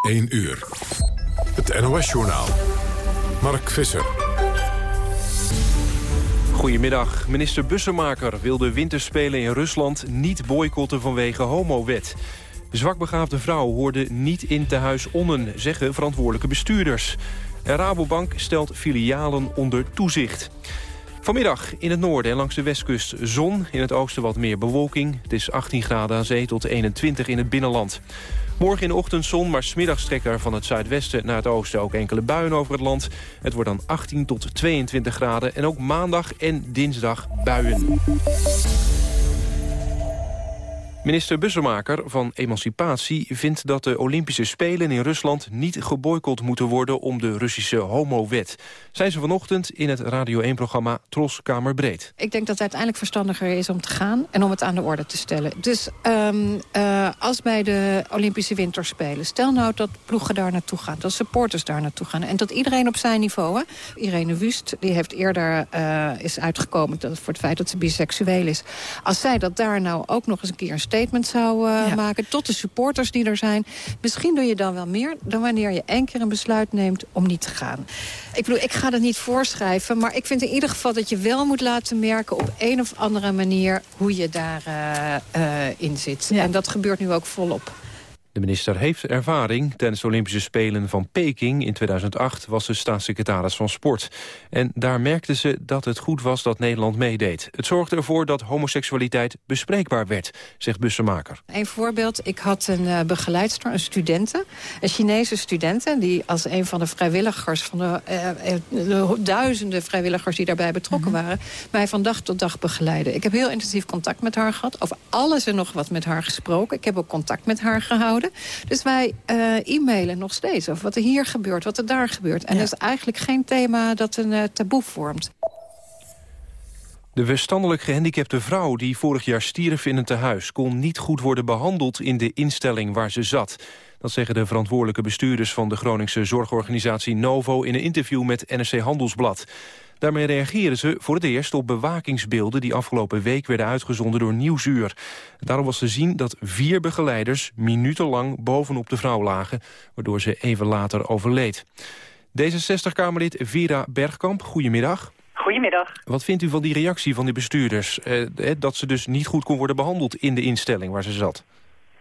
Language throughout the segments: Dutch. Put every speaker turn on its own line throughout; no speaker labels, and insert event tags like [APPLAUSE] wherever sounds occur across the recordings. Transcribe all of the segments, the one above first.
1 uur. Het NOS-journaal. Mark Visser.
Goedemiddag. Minister Bussemaker wil de winterspelen in Rusland niet boycotten vanwege homowet. Zwakbegaafde vrouw hoorde niet in te huis onnen, zeggen verantwoordelijke bestuurders. En Rabobank stelt filialen onder toezicht. Vanmiddag in het noorden en langs de westkust zon. In het oosten wat meer bewolking. Het is 18 graden aan zee tot 21 in het binnenland. Morgen in de ochtend zon, maar smiddags trekken er van het zuidwesten naar het oosten ook enkele buien over het land. Het wordt dan 18 tot 22 graden en ook maandag en dinsdag buien. Minister Bussemaker van Emancipatie vindt dat de Olympische Spelen in Rusland niet geboycott moeten worden om de Russische homowet. Zijn ze vanochtend in het Radio 1-programma Tros Kamerbreed.
Ik denk dat het uiteindelijk verstandiger is om te gaan en om het aan de orde te stellen. Dus um, uh, als bij de Olympische Winterspelen, stel nou dat ploegen daar naartoe gaan, dat supporters daar naartoe gaan en dat iedereen op zijn niveau, hè? Irene Wust, die heeft eerder uh, is uitgekomen voor het feit dat ze biseksueel is. Als zij dat daar nou ook nog eens een keer statement zou uh, ja. maken... tot de supporters die er zijn. Misschien doe je dan wel meer dan wanneer je één keer een besluit neemt om niet te gaan. Ik bedoel, ik ga dat niet voorschrijven... maar ik vind in ieder geval dat je wel moet laten merken... op een of andere manier hoe je daarin uh, uh, zit. Ja. En dat gebeurt nu ook volop.
De minister heeft ervaring. Tijdens de Olympische Spelen van Peking in 2008 was ze staatssecretaris van Sport. En daar merkte ze dat het goed was dat Nederland meedeed. Het zorgde ervoor dat homoseksualiteit bespreekbaar werd, zegt Bussemaker.
Een voorbeeld, ik had een uh, begeleidster, een studente, een Chinese studente... die als een van de vrijwilligers, van de, uh, de duizenden vrijwilligers die daarbij betrokken mm -hmm. waren... mij van dag tot dag begeleiden. Ik heb heel intensief contact met haar gehad, over alles en nog wat met haar gesproken. Ik heb ook contact met haar gehouden. Dus wij uh, e-mailen nog steeds over wat er hier gebeurt, wat er daar gebeurt. En ja. dat is eigenlijk geen thema dat een uh, taboe vormt.
De verstandelijk gehandicapte vrouw die vorig jaar stierf in een tehuis... kon niet goed worden behandeld in de instelling waar ze zat. Dat zeggen de verantwoordelijke bestuurders van de Groningse zorgorganisatie Novo... in een interview met NRC Handelsblad. Daarmee reageren ze voor het eerst op bewakingsbeelden... die afgelopen week werden uitgezonden door Nieuwsuur. Daarom was te zien dat vier begeleiders minutenlang bovenop de vrouw lagen... waardoor ze even later overleed. D66-Kamerlid Vera Bergkamp, goedemiddag.
Goedemiddag.
Wat vindt u van die reactie van die bestuurders? Eh, dat ze dus niet goed kon worden behandeld in de instelling waar ze zat?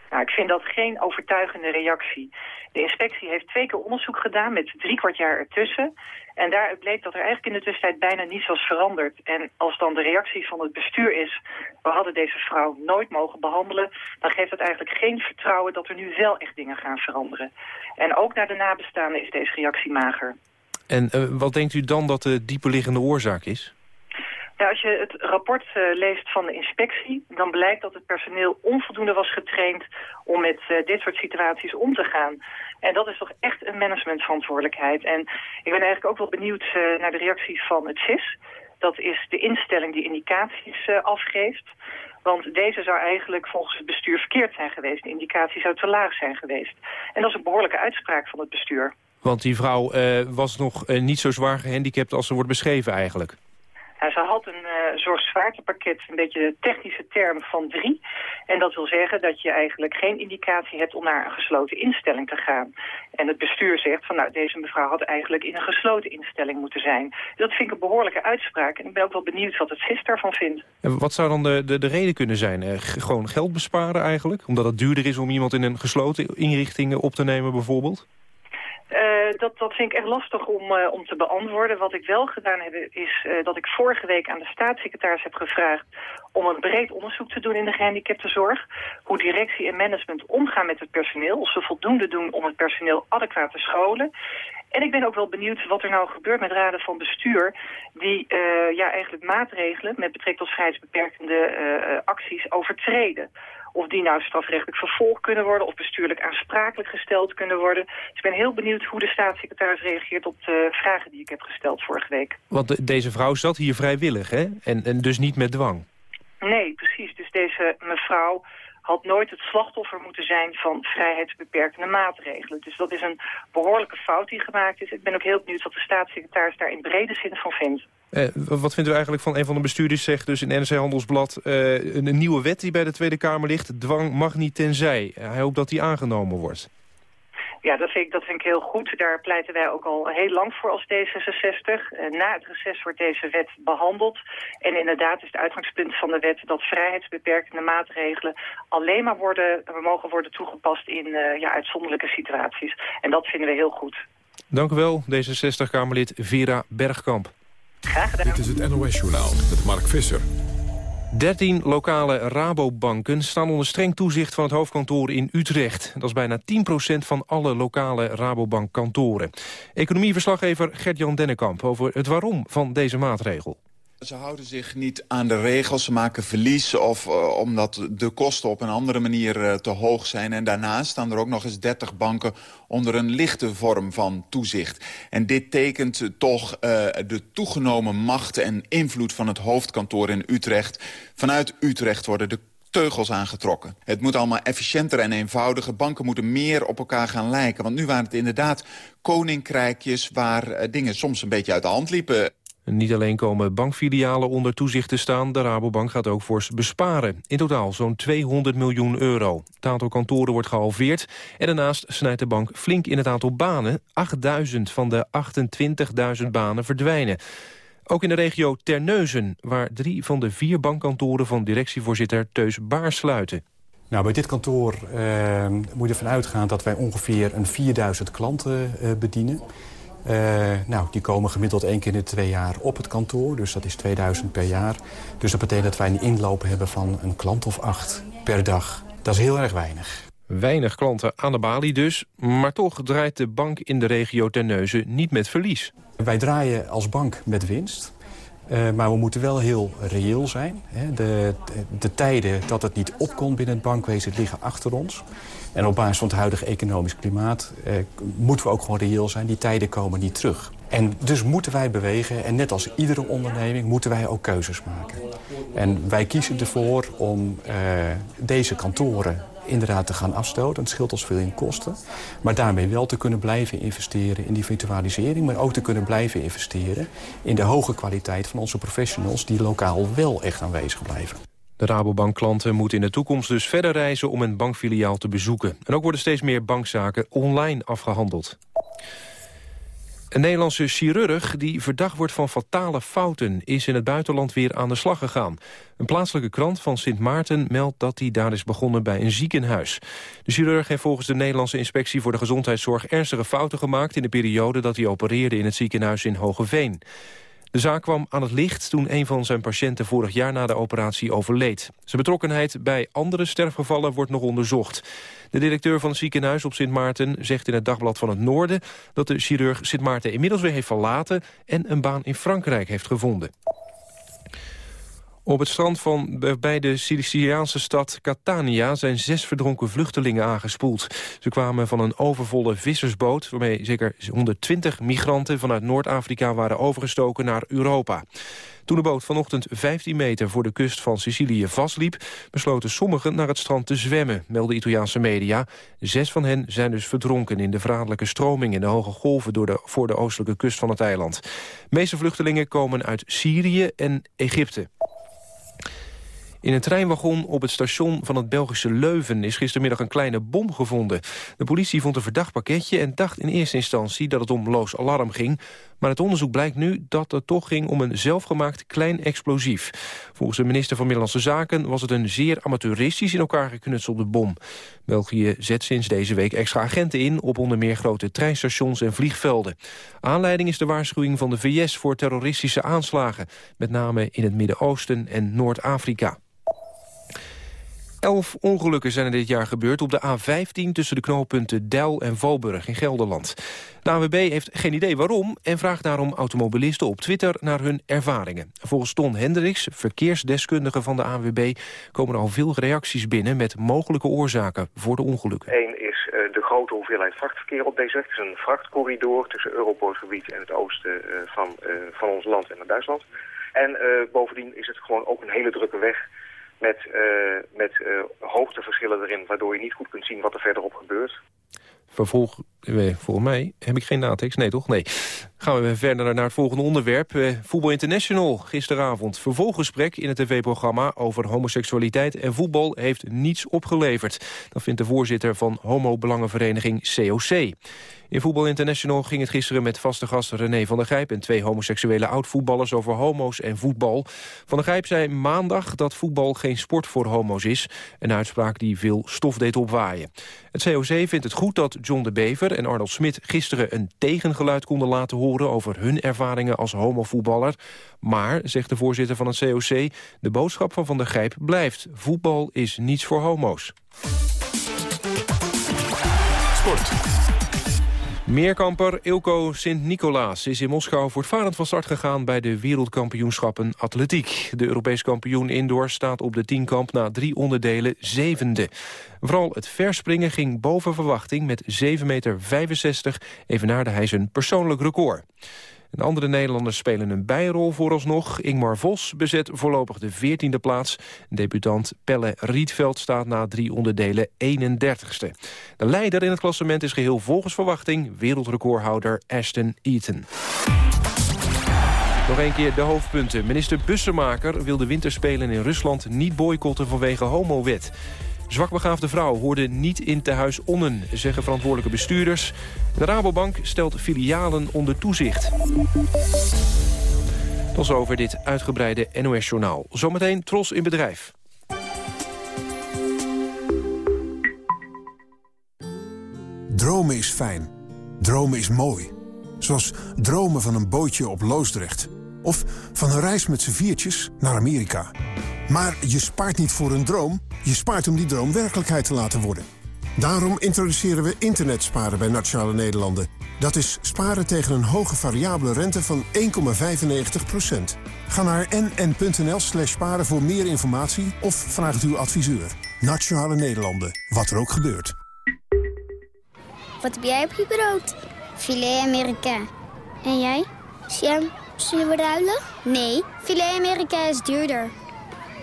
Nou, ik vind dat geen overtuigende reactie. De inspectie heeft twee keer onderzoek gedaan met drie kwart jaar ertussen. En daaruit bleek dat er eigenlijk in de tussentijd bijna niets was veranderd. En als dan de reactie van het bestuur is... we hadden deze vrouw nooit mogen behandelen... dan geeft dat eigenlijk geen vertrouwen dat er nu wel echt dingen gaan veranderen. En ook naar de nabestaanden is deze reactie mager.
En uh, wat denkt u dan dat de dieperliggende oorzaak is?
Nou, als je het rapport uh, leest van de inspectie... dan blijkt dat het personeel onvoldoende was getraind... om met uh, dit soort situaties om te gaan. En dat is toch echt een managementverantwoordelijkheid. En ik ben eigenlijk ook wel benieuwd uh, naar de reactie van het CIS. Dat is de instelling die indicaties afgeeft. Want deze zou eigenlijk volgens het bestuur verkeerd zijn geweest. De indicatie zou te laag zijn geweest. En dat is een behoorlijke uitspraak van het bestuur.
Want die vrouw was nog niet zo zwaar gehandicapt als ze wordt beschreven eigenlijk.
Ze had een uh, een beetje de technische term van drie. En dat wil zeggen dat je eigenlijk geen indicatie hebt om naar een gesloten instelling te gaan. En het bestuur zegt van nou, deze mevrouw had eigenlijk in een gesloten instelling moeten zijn. Dat vind ik een behoorlijke uitspraak. En ik ben ook wel benieuwd wat het CIS daarvan vindt.
En wat zou dan de, de, de reden kunnen zijn? Eh, gewoon geld besparen eigenlijk? Omdat het duurder is om iemand in een gesloten inrichting op te nemen bijvoorbeeld?
Uh, dat, dat vind ik echt lastig om, uh, om te beantwoorden. Wat ik wel gedaan heb, is uh, dat ik vorige week aan de staatssecretaris heb gevraagd... om een breed onderzoek te doen in de gehandicaptenzorg. Hoe directie en management omgaan met het personeel. Of ze voldoende doen om het personeel adequaat te scholen. En ik ben ook wel benieuwd wat er nou gebeurt met raden van bestuur... die ja, eigenlijk maatregelen met betrekking tot vrijheidsbeperkende acties overtreden of die nou strafrechtelijk vervolgd kunnen worden... of bestuurlijk aansprakelijk gesteld kunnen worden. Dus ik ben heel benieuwd hoe de staatssecretaris reageert op de vragen die ik heb gesteld vorige week.
Want de, deze vrouw zat hier vrijwillig, hè? En, en dus niet met dwang?
Nee, precies. Dus deze mevrouw had nooit het slachtoffer moeten zijn van vrijheidsbeperkende maatregelen. Dus dat is een behoorlijke fout die gemaakt is. Ik ben ook heel benieuwd wat de staatssecretaris daar in brede zin van vindt.
Eh, wat vindt u eigenlijk van een van de bestuurders zegt dus in NRC Handelsblad... Uh, een, een, nieuwe wet die bij de Tweede Kamer ligt, dwang mag niet tenzij. Hij hoopt dat die aangenomen wordt.
Ja, dat vind, ik, dat vind ik heel goed. Daar pleiten wij ook al heel lang voor als D66. Eh, na het reces wordt deze wet behandeld. En inderdaad is het uitgangspunt van de wet dat vrijheidsbeperkende maatregelen alleen maar worden, mogen worden toegepast in ja, uitzonderlijke situaties. En dat vinden we heel goed.
Dank u wel, D66-Kamerlid Vera Bergkamp.
Graag gedaan.
Dit is het NOS-journaal met Mark Visser.
13 lokale Rabobanken staan onder streng toezicht van het hoofdkantoor in Utrecht. Dat is bijna 10% van alle lokale Rabobank-kantoren. Economieverslaggever Gert-Jan Dennekamp over het waarom van deze maatregel.
Ze houden zich niet aan de regels, ze maken verlies... of uh, omdat de kosten op een andere manier uh, te hoog zijn. En daarnaast staan er ook nog eens 30 banken... onder een lichte vorm van toezicht. En dit tekent toch uh, de toegenomen macht en invloed... van het hoofdkantoor in Utrecht. Vanuit Utrecht worden de teugels aangetrokken. Het moet allemaal efficiënter en eenvoudiger. Banken moeten meer op elkaar gaan lijken. Want nu waren het inderdaad koninkrijkjes... waar dingen soms een beetje uit de hand liepen.
Niet alleen komen bankfilialen onder toezicht te staan... de Rabobank gaat ook fors besparen. In totaal zo'n 200 miljoen euro. Het aantal kantoren wordt gehalveerd... en daarnaast snijdt de bank flink in het aantal banen. 8.000 van de 28.000 banen verdwijnen. Ook in de regio Terneuzen, waar drie van de vier bankkantoren... van directievoorzitter Teus Baar sluiten.
Nou, bij dit kantoor uh, moet je ervan uitgaan dat wij ongeveer een 4000 klanten uh, bedienen. Uh, nou, die komen gemiddeld één keer in de twee jaar op het kantoor. Dus dat is 2000 per jaar. Dus dat betekent dat wij een inloop hebben van een klant of acht per dag. Dat is heel erg weinig.
Weinig klanten aan de balie dus. Maar toch draait de bank in de regio Terneuzen niet met verlies.
Wij draaien als bank met winst. Uh, maar we moeten wel heel reëel zijn. Hè. De, de, de, tijden dat het niet opkomt binnen het bankwezen liggen achter ons. En op basis van het huidige economisch klimaat eh, moeten we ook gewoon reëel zijn. Die tijden komen niet terug. En dus moeten wij bewegen. En net als iedere onderneming moeten wij ook keuzes maken. En wij kiezen ervoor om uh, deze kantoren inderdaad te gaan afstoten. Het scheelt ons veel in kosten. Maar daarmee wel te kunnen blijven investeren in die virtualisering... maar ook te kunnen blijven investeren in de hoge kwaliteit van onze professionals... die lokaal wel echt aanwezig blijven.
De Rabobank-klanten moeten in de toekomst dus verder reizen om een bankfiliaal te bezoeken. En ook worden steeds meer bankzaken online afgehandeld. Een Nederlandse chirurg die verdacht wordt van fatale fouten... is in het buitenland weer aan de slag gegaan. Een plaatselijke krant van Sint Maarten meldt dat hij daar is begonnen bij een ziekenhuis. De chirurg heeft volgens de Nederlandse Inspectie voor de Gezondheidszorg... ernstige fouten gemaakt in de periode dat hij opereerde in het ziekenhuis in Hogeveen. De zaak kwam aan het licht toen een van zijn patiënten vorig jaar na de operatie overleed. Zijn betrokkenheid bij andere sterfgevallen wordt nog onderzocht. De directeur van het ziekenhuis op Sint Maarten zegt in het Dagblad van het Noorden... dat de chirurg Sint Maarten inmiddels weer heeft verlaten en een baan in Frankrijk heeft gevonden. Op het strand van bij de Siciliaanse stad Catania zijn zes verdronken vluchtelingen aangespoeld. Ze kwamen van een overvolle vissersboot... waarmee zeker 120 migranten vanuit Noord-Afrika waren overgestoken naar Europa. Toen de boot vanochtend 15 meter voor de kust van Sicilië vastliep... besloten sommigen naar het strand te zwemmen, melden Italiaanse media. Zes van hen zijn dus verdronken in de verraderlijke stroming... in de hoge golven door de, voor de oostelijke kust van het eiland. De meeste vluchtelingen komen uit Syrië en Egypte. In een treinwagon op het station van het Belgische Leuven... is gistermiddag een kleine bom gevonden. De politie vond een verdacht pakketje en dacht in eerste instantie... dat het om loos alarm ging. Maar het onderzoek blijkt nu dat het toch ging om een zelfgemaakt klein explosief. Volgens de minister van Middellandse Zaken... was het een zeer amateuristisch in elkaar geknutselde bom. België zet sinds deze week extra agenten in... op onder meer grote treinstations en vliegvelden. Aanleiding is de waarschuwing van de VS voor terroristische aanslagen. Met name in het Midden-Oosten en Noord-Afrika. Elf ongelukken zijn er dit jaar gebeurd op de A15... tussen de knooppunten Deil en Valburg in Gelderland. De ANWB heeft geen idee waarom... en vraagt daarom automobilisten op Twitter naar hun ervaringen. Volgens Ton Hendricks, verkeersdeskundige van de ANWB... komen er al veel reacties binnen met mogelijke oorzaken voor de ongelukken.
Eén is uh, de grote hoeveelheid vrachtverkeer op deze weg. Het is een vrachtcorridor tussen Europoortgebied en het oosten uh, van, uh, van ons land en naar Duitsland. En bovendien is het gewoon ook een hele drukke weg met, uh, met uh, hoogteverschillen erin... waardoor je niet goed kunt zien wat er verderop gebeurt.
Vervolg, eh, volgens mij heb ik geen natekst. Nee, toch? Nee. Gaan we verder naar het volgende onderwerp. Eh, Voetbal International gisteravond. Vervolggesprek in het tv-programma over homoseksualiteit en voetbal heeft niets opgeleverd. Dat vindt de voorzitter van homo-belangenvereniging COC. In Voetbal International ging het gisteren met vaste gast René van der Gijp... en twee homoseksuele oud-voetballers over homo's en voetbal. Van der Gijp zei maandag dat voetbal geen sport voor homo's is. Een uitspraak die veel stof deed opwaaien. Het COC vindt het goed dat John de Bever en Arnold Smit... gisteren een tegengeluid konden laten horen over hun ervaringen als homovoetballer. Maar, zegt de voorzitter van het COC, de boodschap van Van der Gijp blijft. Voetbal is niets voor homo's.
Sport.
Meerkamper Ilko Sint-Nicolaas is in Moskou voortvarend van start gegaan bij de wereldkampioenschappen atletiek. De Europees kampioen indoor staat op de tienkamp na drie onderdelen zevende. Vooral het verspringen ging boven verwachting met 7,65 meter, evenaarde hij zijn persoonlijk record. En andere Nederlanders spelen een bijrol vooralsnog. Ingmar Vos bezet voorlopig de 14e plaats. Debutant Pelle Rietveld staat na drie onderdelen 31ste. De leider in het klassement is geheel volgens verwachting... wereldrecordhouder Ashton Eaton. Nog een keer de hoofdpunten. Minister Bussemaker wil de winterspelen in Rusland niet boycotten vanwege homowet. Zwakbegaafde vrouw hoorde niet in te huis onnen, zeggen verantwoordelijke bestuurders. De Rabobank stelt filialen onder toezicht. Tot zover dit uitgebreide NOS-journaal. Zometeen Tros in bedrijf.
Dromen is fijn. Dromen is mooi. Zoals dromen van een bootje op Loosdrecht. Of van een reis met z'n viertjes naar Amerika. Maar je spaart niet voor een droom, je spaart om die droom werkelijkheid te laten worden. Daarom introduceren we internetsparen bij Nationale Nederlanden. Dat is sparen tegen een hoge variabele rente van 1,95%. Ga naar nn.nl slash sparen voor meer informatie of vraag het uw adviseur. Nationale Nederlanden, wat er ook gebeurt.
Wat heb jij op je brood? Filet Amerika. En jij? Sam, zullen we ruilen? Nee, filet Amerika is duurder.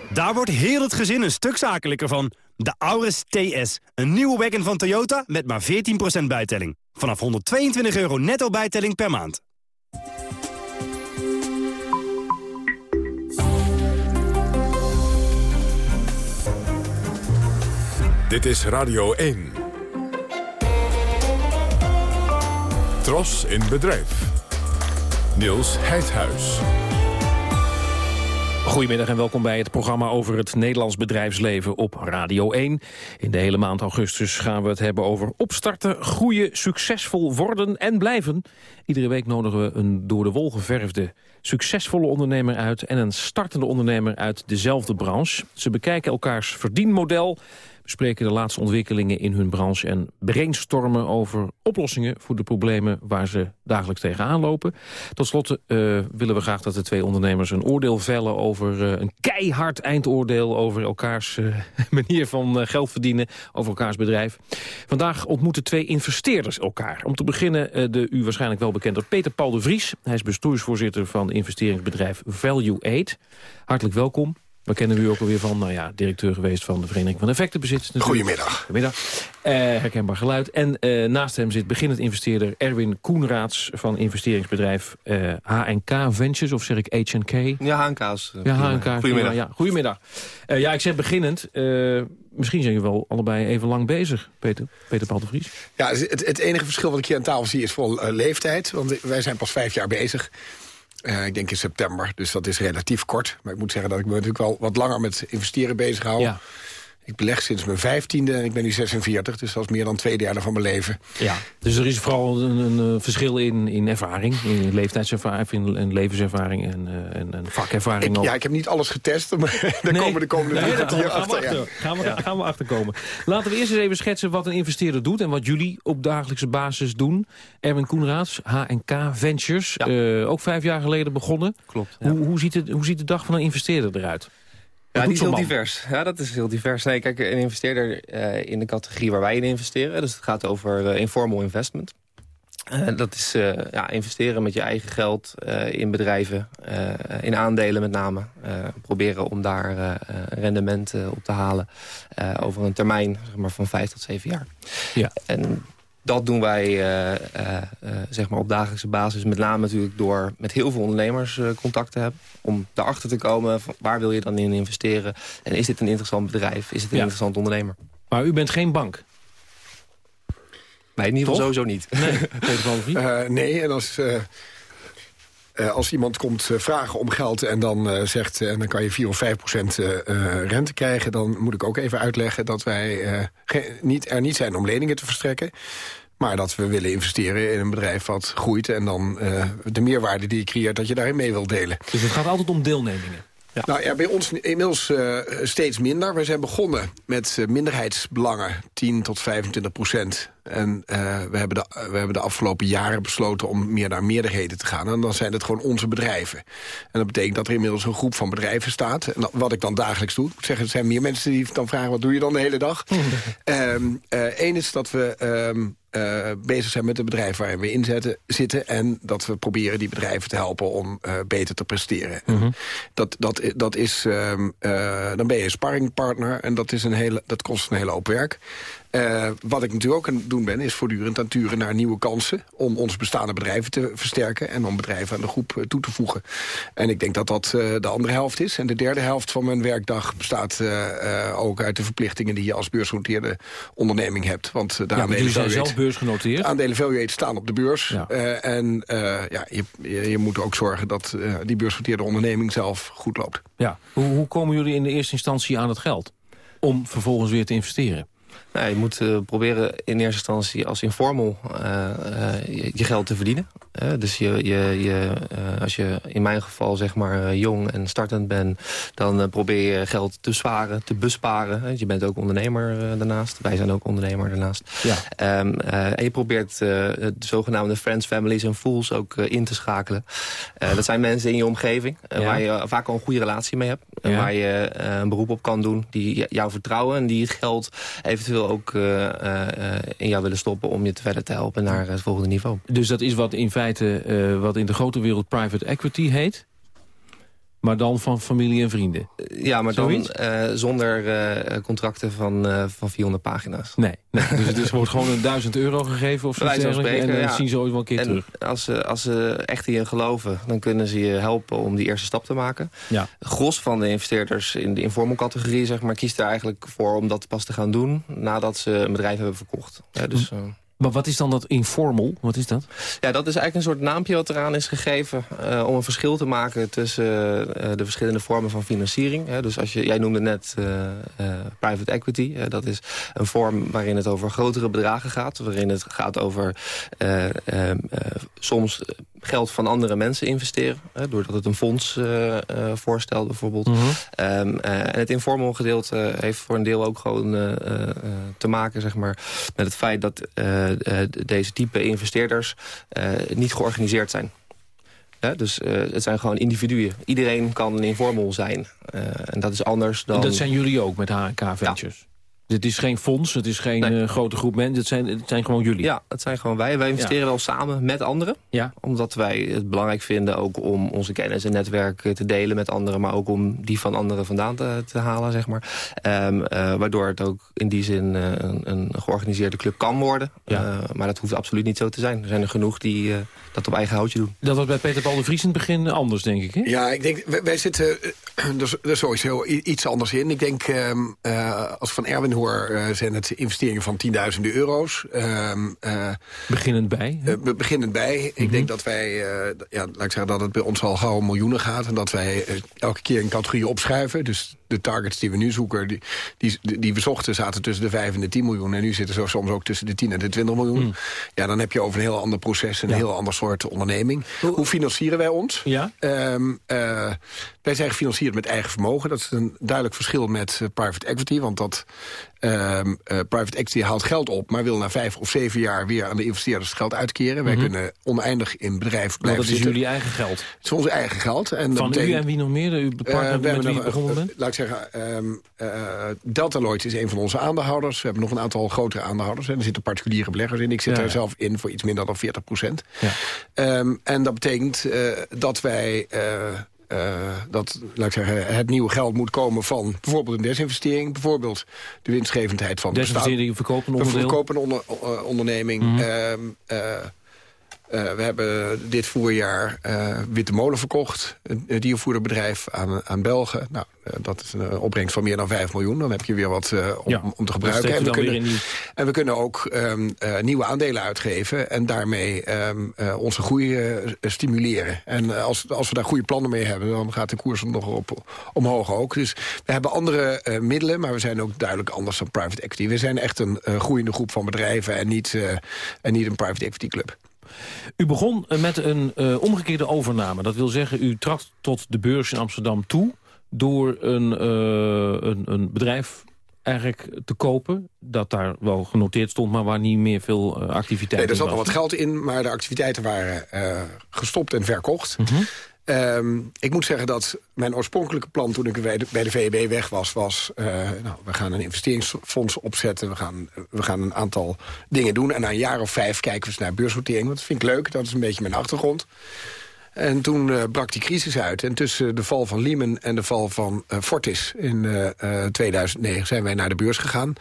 Daar wordt heel het gezin een stuk zakelijker van. De Auris TS, een nieuwe wagon van Toyota met maar 14% bijtelling. Vanaf 122 euro netto bijtelling per maand.
Dit is Radio 1. Tros in bedrijf. Niels Heidhuis.
Goedemiddag en welkom bij het programma over het Nederlands bedrijfsleven op Radio 1. In de hele maand augustus gaan we het hebben over opstarten, groeien, succesvol worden en blijven. Iedere week nodigen we een door de wol geverfde succesvolle ondernemer uit... en een startende ondernemer uit dezelfde branche. Ze bekijken elkaars verdienmodel bespreken de laatste ontwikkelingen in hun branche... en brainstormen over oplossingen voor de problemen waar ze dagelijks tegenaan lopen. Tot slot uh, willen we graag dat de twee ondernemers een oordeel vellen... over uh, een keihard eindoordeel over elkaars uh, [LAUGHS] manier van geld verdienen... over elkaars bedrijf. Vandaag ontmoeten twee investeerders elkaar. Om te beginnen de u waarschijnlijk wel bekende Peter Paul de Vries. Hij is bestuursvoorzitter van investeringsbedrijf Value Aid. Hartelijk welkom. We kennen u ook alweer van, nou ja, directeur geweest van de Vereniging van Effectenbezitters.
Goedemiddag.
Goedemiddag. Uh, herkenbaar geluid. En uh, naast hem zit beginnend investeerder Erwin Koenraads van investeringsbedrijf uh, eh, HNK Ventures, of zeg ik HNK?
Ja, HNK's.
Ja, HNK.
Goedemiddag.
Ja, goedemiddag. ja, ik zeg beginnend. misschien zijn jullie wel allebei even lang bezig, Peter, Peter Paul de Vries.
Ja, het, het enige verschil wat ik hier aan tafel zie is vooral leeftijd. Want wij zijn pas vijf jaar bezig. Uh, ik denk in september, dus dat is relatief kort. Maar ik moet zeggen dat ik me natuurlijk wel wat langer met investeren bezig hou. Ik beleg sinds mijn vijftiende en ik ben nu 46, dus dat is meer dan twee derde van mijn leven.
Ja, dus er is vooral een, een verschil in, in ervaring, in leeftijdservaring, in, levenservaring en, uh, en, en vakervaring.
Ik, ja, ik heb niet alles getest, maar [LAUGHS] daar komen de komende nee, drie
gaan achter. We achter gaan, we, ja. gaan we achterkomen. Laten we eerst eens even schetsen wat een investeerder doet en wat jullie op dagelijkse basis doen. Erwin Koenraads, HNK Ventures, ja. uh, ook vijf jaar geleden begonnen.
Klopt.
Hoe, hoe, ziet het, hoe ziet de dag van een investeerder eruit?
Ja, die is heel divers. Ja, dat is heel divers. Nee, kijk, een investeerder uh, in de categorie waar wij in investeren. Dus het gaat over uh, informal investment. Uh, dat is ja, investeren met je eigen geld in bedrijven, in aandelen met name. proberen om daar rendement op te halen over een termijn zeg maar, van vijf tot zeven jaar. Ja. En Dat doen wij uh, uh, zeg maar op dagelijkse basis. Met name natuurlijk door met heel veel ondernemers contact te hebben. Om daarachter te komen, van waar wil je dan in investeren? En is dit een interessant bedrijf? Is het een interessant ondernemer?
Maar u bent geen bank?
Nee, in ieder geval sowieso niet.
Nee, [LAUGHS] nee en als... als iemand komt vragen om geld en dan zegt... en dan kan je 4 of 5 procent rente krijgen... dan moet ik ook even uitleggen dat wij niet, er niet zijn om leningen te verstrekken. Maar dat we willen investeren in een bedrijf wat groeit... en dan de meerwaarde die je creëert, dat je daarin mee wilt delen.
Dus het gaat altijd om deelnemingen?
Ja. Nou ja, bij ons inmiddels uh, steeds minder. We zijn begonnen met minderheidsbelangen, 10 tot 25 procent. En uh, we, hebben de, we hebben de afgelopen jaren besloten om meer naar meerderheden te gaan. En dan zijn het gewoon onze bedrijven. En dat betekent dat er inmiddels een groep van bedrijven staat. En wat ik dan dagelijks doe. Ik moet zeggen, er zijn meer mensen die dan vragen... wat doe je dan de hele dag? [LAUGHS] Eén um, is dat we... Um, uh, bezig zijn met de bedrijven waar we in zetten, zitten... en dat we proberen die bedrijven te helpen om uh, beter te presteren. Mm -hmm. dat, dat, dat is, um, uh, dan ben je een sparringpartner en dat, is een hele, dat kost een hele hoop werk. Uh, wat ik natuurlijk ook aan het doen ben, is voortdurend aan turen naar nieuwe kansen... om onze bestaande bedrijven te versterken en om bedrijven aan de groep uh, toe te voegen. En ik denk dat dat uh, de andere helft is. En de derde helft van mijn werkdag bestaat ook uit de verplichtingen... die je als beursgenoteerde onderneming hebt. Want de
ja, aandelen zijn zelf beursgenoteerd?
Aandelen value staan op de beurs. Ja. en ja, je, je, je, moet ook zorgen dat die beursgenoteerde onderneming zelf goed loopt.
Ja. Hoe, hoe komen jullie in de eerste instantie aan het geld? Om vervolgens weer te investeren?
Nou, je moet uh, proberen in eerste instantie als informal uh, uh, je, je, geld te verdienen. Dus je, je, je, als je in mijn geval zeg maar jong en startend bent... dan probeer je geld te sparen, te besparen. je bent ook ondernemer daarnaast. Wij zijn ook ondernemer daarnaast. Ja. Um, en je probeert de zogenaamde friends, families en fools ook in te schakelen. dat zijn mensen in je omgeving ja. waar je vaak al een goede relatie mee hebt. Ja. Waar je een beroep op kan doen die jou vertrouwen... en die het geld eventueel ook in jou willen stoppen om je te verder te helpen naar het volgende niveau.
Dus dat is wat in feite uh, wat in de grote wereld private equity heet? Maar dan van familie en vrienden?
Ja, maar Zoiets? dan uh, zonder uh, contracten van, uh, van 400 pagina's.
Nee, nee. [LAUGHS] dus het is, wordt gewoon een 1000 euro gegeven of
spreken,
en dan
ja.
zien ze ooit wel een keer
en
terug.
Als ze, als ze echt in je geloven, dan kunnen ze je helpen om die eerste stap te maken.
Ja.
Gros van de investeerders in de informal categorie zeg maar, kiest er eigenlijk voor om dat pas te gaan doen... nadat ze een bedrijf hebben verkocht. Ja, dus,
maar wat is dan dat informal? Wat is dat?
Ja, dat is eigenlijk een soort naampje wat eraan is gegeven... Uh, om een verschil te maken tussen uh, de verschillende vormen van financiering. Hè. Dus als je, jij noemde net uh, private equity. dat is een vorm waarin het over grotere bedragen gaat. Waarin het gaat over soms geld van andere mensen investeren. Hè, doordat het een fonds uh, uh, voorstelt bijvoorbeeld. Mm -hmm. um, uh, en het informal gedeelte heeft voor een deel ook gewoon te maken zeg maar, met het feit dat deze type investeerders niet georganiseerd zijn. Ja, dus het zijn gewoon individuen. Iedereen kan een informal zijn. en dat is anders dan...
En dat zijn jullie ook met HK Ventures? Ja. Het is geen fonds, het is geen nee. uh, grote groep mensen, het zijn, het zijn gewoon jullie.
Ja, het zijn gewoon wij. Wij investeren ja. wel samen met anderen.
Ja.
Omdat wij het belangrijk vinden ook om onze kennis en netwerk te delen met anderen. Maar ook om die van anderen vandaan te, te halen, zeg maar. Um, uh, waardoor het ook in die zin uh, een, een, georganiseerde club kan worden. Ja. maar dat hoeft absoluut niet zo te zijn. Er zijn er genoeg die dat op eigen houtje doen.
Dat was bij Peter Paul de Vries in het begin anders, denk ik, hè?
Ja, ik denk, wij, wij zitten er, er sowieso iets anders in. Ik denk, um, als van Erwin hoor, uh, zijn het investeringen van tienduizenden euro's. Um, uh,
beginnend bij?
Uh, beginnend bij. Mm -hmm. Ik denk dat wij, ja, laat ik zeggen dat het bij ons al gauw miljoenen gaat. En dat wij elke keer een categorie opschuiven. Dus de targets die we nu zoeken, die, die, die we zochten zaten tussen de 5 en de 10 miljoen. En nu zitten ze soms ook tussen de 10 en de 20 miljoen. Mm. Ja, dan heb je over een heel ander proces, een ja. heel ander soort onderneming. Hoe, Hoe financieren wij ons?
Ja?
Um, wij zijn gefinancierd met eigen vermogen. Dat is een duidelijk verschil met uh, private equity. Want dat um, uh, private equity haalt geld op... maar wil na vijf of zeven jaar weer aan de investeerders geld uitkeren. Wij mm -hmm. kunnen oneindig in bedrijf blijven
maar dat
zitten.
is jullie eigen geld?
Het is onze eigen geld. En
Van u en wie nog meer? Uw partner uh, met wie nog, begonnen bent?
Laat ik zeggen, um, Delta Lloyd is een van onze aandeelhouders. We hebben nog een aantal grotere aandeelhouders. En er zitten particuliere beleggers in. Ik zit ja, er zelf in voor iets minder dan 40 procent.
Ja.
Um, en dat betekent dat wij dat laat ik zeggen, het nieuwe geld moet komen van bijvoorbeeld een desinvestering. Bijvoorbeeld de winstgevendheid van
de Desinvestering, verkopen onderdeel.
Verkopen onder, onderneming. Mm uh, we hebben dit voorjaar uh, Witte Molen verkocht. Een diervoederbedrijf aan, aan Belgen. Nou, uh, dat is een opbrengst van meer dan 5 miljoen. Dan heb je weer wat om, ja, om, te gebruiken. En we, kunnen, en we kunnen ook um, nieuwe aandelen uitgeven. En daarmee um, onze groei stimuleren. En als, als we daar goede plannen mee hebben... dan gaat de koers nog op, omhoog ook. Dus we hebben andere middelen. Maar we zijn ook duidelijk anders dan private equity. We zijn echt een groeiende groep van bedrijven. En niet, en niet een private equity club.
U begon met een uh, omgekeerde overname. Dat wil zeggen, u trad tot de beurs in Amsterdam toe... door een, uh, een, een bedrijf eigenlijk te kopen. Dat daar wel genoteerd stond, maar waar niet meer veel uh, activiteit
nee, er zat nog wat geld in, maar de activiteiten waren uh, gestopt en verkocht. Mm -hmm. Um, ik moet zeggen dat mijn oorspronkelijke plan toen ik bij de, VEB weg was... was uh, nou, we gaan een investeringsfonds opzetten. We gaan, we gaan een aantal dingen doen. En na een jaar of vijf kijken we eens naar beursnotering. Dat vind ik leuk. Dat is een beetje mijn achtergrond. En toen uh, brak die crisis uit. En tussen de val van Lehman en de val van uh, Fortis in uh, 2009 zijn wij naar de beurs gegaan.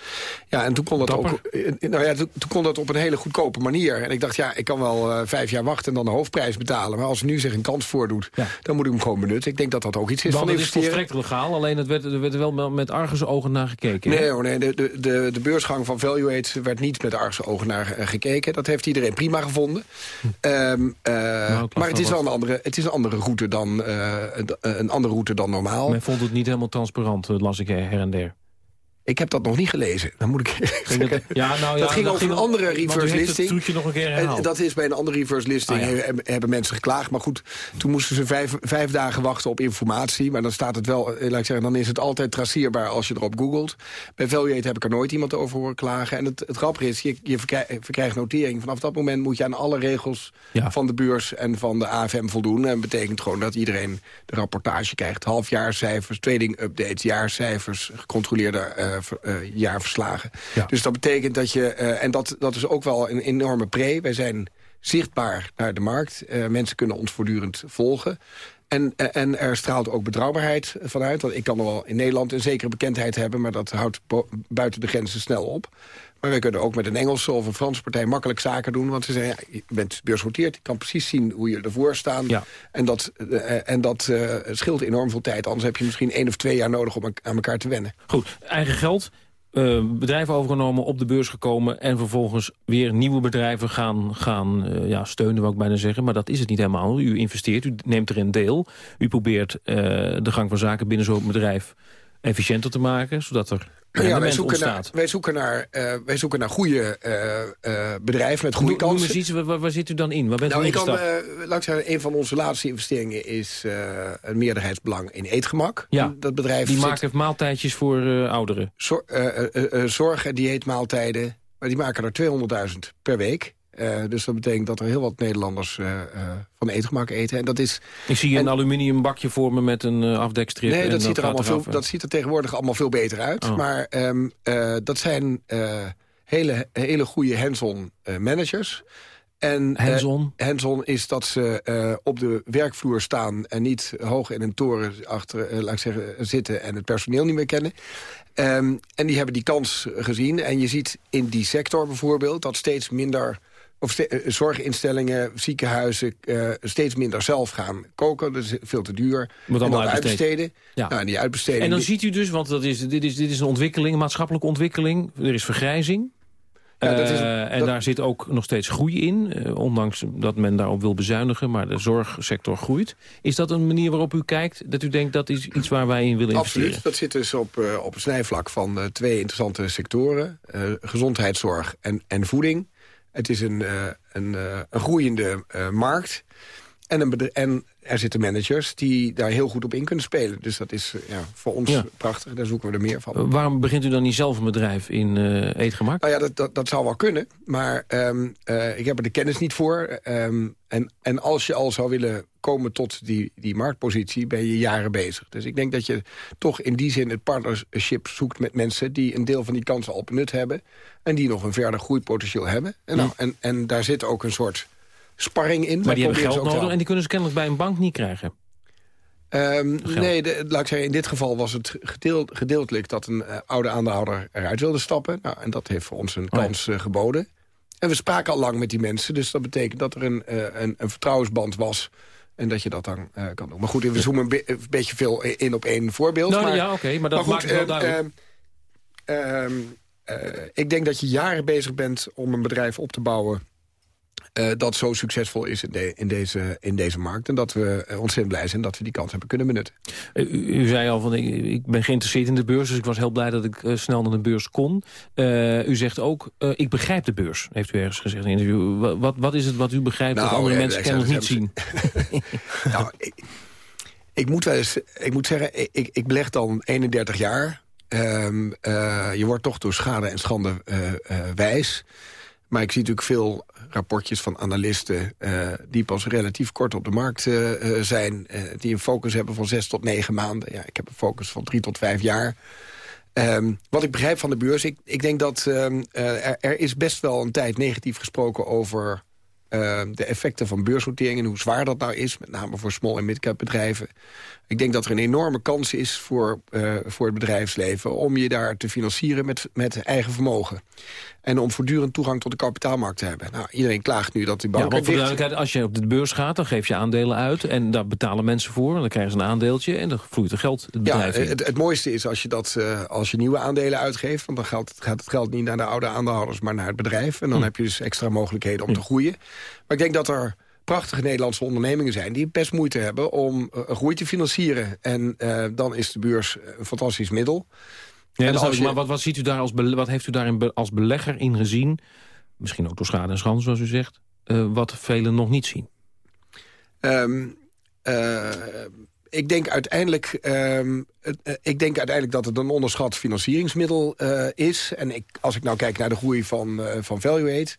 Ja, en toen kon dat ook. Nou ja, toen, toen, kon dat op een hele goedkope manier. En ik dacht, ja, ik kan wel vijf jaar wachten en dan de hoofdprijs betalen. Maar als er nu zich een kans voordoet, ja. dan moet ik hem gewoon benutten. Ik denk dat dat ook iets is
Want
van
het is volstrekt legaal, alleen het werd, er werd er wel met argusogen naar gekeken.
Nee hoor, nee, de, de, de, de beursgang van Valuate werd niet met argusogen naar gekeken. Dat heeft iedereen prima gevonden. Hm. Um, nou, maar het is wel een andere het is een andere route dan, uh, een andere route dan normaal.
Men vond het niet helemaal transparant, eh, las ik her en der.
Ik heb dat nog niet gelezen. Dan moet ik
ging het, ja, nou ja,
dat ging over een andere reverse listing.
Dat nog een keer herhaald.
Dat is bij een andere reverse listing. Ah, ja. Hebben mensen geklaagd. Maar goed, toen moesten ze vijf, vijf, dagen wachten op informatie. Maar dan staat het wel, eh, laat ik zeggen, dan is het altijd traceerbaar als je erop googelt. Bij Valuate heb ik er nooit iemand over horen klagen. En het, het grappige is, je, je verkrijgt notering. Vanaf dat moment moet je aan alle regels ja. van de beurs en van de AFM voldoen. En dat betekent gewoon dat iedereen de rapportage krijgt. Halfjaarcijfers, trading updates, jaarcijfers, gecontroleerde uh, jaarverslagen. Ja. Dus dat betekent dat je... Uh, en dat, dat is ook wel een enorme pre. Wij zijn zichtbaar naar de markt. Mensen kunnen ons voortdurend volgen. En, en er straalt ook betrouwbaarheid vanuit. Want ik kan wel in Nederland een zekere bekendheid hebben... maar dat houdt buiten de grenzen snel op. Maar wij kunnen ook met een Engelse of een Franse partij makkelijk zaken doen. Want ze zeggen, ja, je bent beursgenoteerd. Je kan precies zien hoe je ervoor staat. Ja. En dat, uh, en dat uh, scheelt enorm veel tijd. Anders heb je misschien één of twee jaar nodig om aan elkaar te wennen.
Goed, eigen geld. Uh, bedrijven overgenomen, op de beurs gekomen... en vervolgens weer nieuwe bedrijven gaan, gaan uh, ja, steunen, wou ik bijna zeggen. Maar dat is het niet helemaal. U investeert, u neemt erin deel. U probeert uh, de gang van zaken binnen zo'n bedrijf efficiënter te maken... zodat er ja, wij zoeken,
naar, wij, zoeken naar, uh, wij zoeken naar goede uh, uh, bedrijven met goede Noem, kansen.
Iets, waar, waar, zit u dan in? Waar bent
nou,
u
ik kan, laat ik zeggen, een van onze laatste investeringen is een meerderheidsbelang in Eetgemak.
Ja,
dat bedrijf
die maakt maaltijdjes voor ouderen.
Zor, zorg- en dieetmaaltijden. Maar die maken er 200.000 per week. Uh, dus dat betekent dat er heel wat Nederlanders uh, uh, van eetgemak eten. En dat is,
Ik zie een aluminium bakje voor me met een afdekstrip.
Nee, dat, ziet er allemaal veel, dat ziet er tegenwoordig allemaal veel beter uit. Oh. Maar um, dat zijn hele, hele goede hands-on managers. En
hands-on?
is dat ze op de werkvloer staan... en niet hoog in een toren achter, laat ik zeggen, zitten... en het personeel niet meer kennen. Um, en die hebben die kans gezien. En je ziet in die sector bijvoorbeeld dat steeds minder of zorginstellingen, ziekenhuizen... Uh, steeds minder zelf gaan koken. Dat is veel te duur.
Moet allemaal en uitbesteden.
Ja. Nou, en die uitbesteding...
En dan ziet u dus, want dat is, dit, is, dit is een ontwikkeling, een maatschappelijke ontwikkeling. Er is vergrijzing. Ja, dat is, uh, en daar zit ook nog steeds groei in. Uh, ondanks dat men daarop wil bezuinigen. Maar de zorgsector groeit. Is dat een manier waarop u kijkt? Dat u denkt dat is iets waar wij in willen investeren?
Absoluut. Dat zit dus op, uh, op een snijvlak van twee interessante sectoren. gezondheidszorg en, en voeding. Het is een, een, een groeiende markt. En, een en er zitten managers die daar heel goed op in kunnen spelen. Dus dat is ja, voor ons ja. prachtig. Daar zoeken we er meer van.
waarom begint u dan niet zelf een bedrijf in uh, eetgemak?
Nou ja, dat, dat, dat zou wel kunnen. Maar um, uh, ik heb er de kennis niet voor. Um, en, en als je al zou willen komen tot die, die marktpositie... ben je jaren bezig. Dus ik denk dat je toch in die zin het partnership zoekt met mensen... die een deel van die kansen al benut hebben... en die nog een verder groeipotentieel hebben. En, nou, en, en daar zit ook een soort sparring in.
Maar die hebben geld nodig en die kunnen ze kennelijk bij een bank niet krijgen.
Um, nee, de, laat ik zeggen, in dit geval was het gedeeld, gedeeltelijk dat een uh, oude aandeelhouder eruit wilde stappen. Nou, en dat heeft voor ons een kans uh, geboden. En we spraken al lang met die mensen, dus dat betekent dat er een, uh, een, een, vertrouwensband was. En dat je dat dan kan doen. Maar goed, we zoomen een, be een, beetje veel in op één voorbeeld.
Nou,
maar,
ja, oké, okay, maar dat maar goed, maakt het wel duidelijk.
ik denk dat je jaren bezig bent om een bedrijf op te bouwen uh, dat zo succesvol is in, de, in, deze, in deze markt. En dat we uh, ontzettend blij zijn dat we die kans hebben kunnen benutten.
U, u, zei al, van ik, ik, ben geïnteresseerd in de beurs... dus ik was heel blij dat ik uh, snel naar de beurs kon. u zegt ook, ik begrijp de beurs, heeft u ergens gezegd in een interview. Wat, wat is het wat u begrijpt nou, dat andere mensen kennelijk niet zien? [LAUGHS]
nou, ik, ik, moet wel eens, ik moet zeggen, ik, ik beleg dan 31 jaar... Um, je wordt toch door schade en schande wijs... Maar ik zie natuurlijk veel rapportjes van analisten... Uh, die pas relatief kort op de markt uh, zijn. Uh, die een focus hebben van zes tot negen maanden. Ja, ik heb een focus van drie tot vijf jaar. Um, wat ik begrijp van de beurs, ik, ik denk dat um, er, er, is best wel een tijd negatief gesproken over de effecten van beursnoteringen... en hoe zwaar dat nou is, met name voor small- en mid-cap bedrijven. Ik denk dat er een enorme kans is voor, voor het bedrijfsleven... om je daar te financieren met, met eigen vermogen. En om voortdurend toegang tot de kapitaalmarkt te hebben. Nou, iedereen klaagt nu dat die banken
ja, voor de duidelijkheid, als je op de beurs gaat, dan geef je aandelen uit... en daar betalen mensen voor, en dan krijgen ze een aandeeltje... en dan vloeit er geld het bedrijf
ja, het, het, mooiste is als je, dat, uh, als je nieuwe aandelen uitgeeft... want dan gaat, gaat, het geld niet naar de oude aandeelhouders, maar naar het bedrijf. En dan hm. heb je dus extra mogelijkheden om hm. te groeien. Maar ik denk dat er prachtige Nederlandse ondernemingen zijn... die best moeite hebben om uh, groei te financieren. En uh, dan is de beurs een fantastisch middel.
Ja, je... Maar wat, wat, ziet u daar als wat heeft u daarin als belegger in gezien? Misschien ook door schade en schande, zoals u zegt. Uh, wat velen nog niet zien.
Um, ik denk uiteindelijk, um, ik denk uiteindelijk dat het een onderschat financieringsmiddel uh, is. En ik, als ik nou kijk naar de groei van, uh, van Valuate...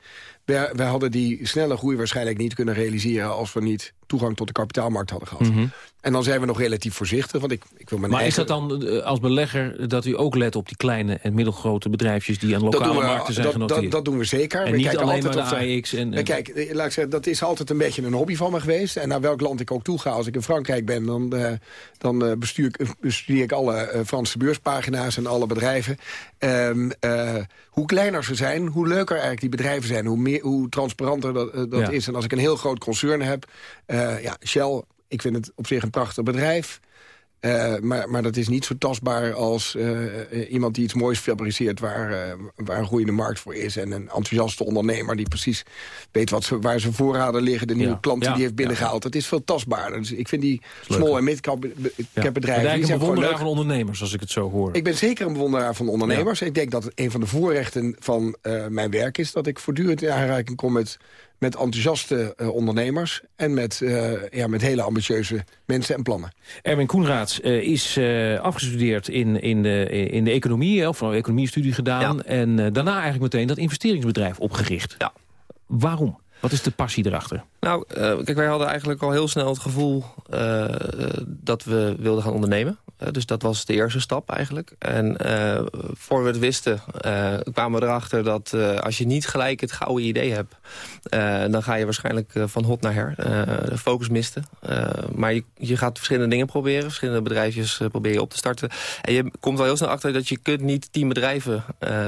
Wij, wij hadden die snelle groei waarschijnlijk niet kunnen realiseren... als we niet toegang tot de kapitaalmarkt hadden gehad. Mm -hmm. En dan zijn we nog relatief voorzichtig. Want ik, ik wil mijn
maar
eigen...
is dat dan eh, als belegger dat u ook let op die kleine en middelgrote bedrijfjes... die aan lokale
we,
markten zijn
dat,
genoteerd?
Dat, dat, doen we zeker.
En
we
niet alleen
altijd
maar de AX. En,
en... Kijk, eh, laat ik zeggen, dat is altijd een beetje een hobby van me geweest. En naar welk land ik ook toe ga. Als ik in Frankrijk ben, dan, uh, dan uh, bestuur, ik, ik alle uh, Franse beurspagina's en alle bedrijven. Um, hoe kleiner ze zijn, hoe leuker eigenlijk die bedrijven zijn. Hoe, meer, hoe transparanter dat, dat ja. is. En als ik een heel groot concern heb... ja, Shell ik vind het op zich een prachtig bedrijf. Uh, maar, maar dat is niet zo tastbaar als uh, iemand die iets moois fabriceert... Waar, uh, waar een groeiende markt voor is. En een enthousiaste ondernemer die precies weet wat ze, waar zijn voorraden liggen... de nieuwe ja. klanten ja. die heeft binnengehaald. Het is veel tastbaarder. Dus ik vind die small- en mid-cap bedrijven...
Ben een bewonderaar van ondernemers, als ik het zo hoor.
Ik ben zeker een bewonderaar van ondernemers. Ik denk dat een van de voorrechten van mijn werk is... dat ik voortdurend in aanraking kom met met enthousiaste uh, ondernemers... en met, uh, ja, met hele ambitieuze mensen en plannen.
Erwin Koenraads uh, is afgestudeerd in, in, de, in de economie... of een economiestudie gedaan... Ja. en daarna eigenlijk meteen dat investeringsbedrijf opgericht.
Ja.
Waarom? Wat is de passie erachter?
Nou, uh, kijk, wij hadden eigenlijk al heel snel het gevoel uh, dat we wilden gaan ondernemen. Uh, dus dat was de eerste stap eigenlijk. En voor we het wisten kwamen we erachter dat als je niet gelijk het gouden idee hebt... dan ga je waarschijnlijk van hot naar her. de focus miste. maar je, je, gaat verschillende dingen proberen. Verschillende bedrijfjes probeer je op te starten. En je komt wel heel snel achter dat je kunt niet tien bedrijven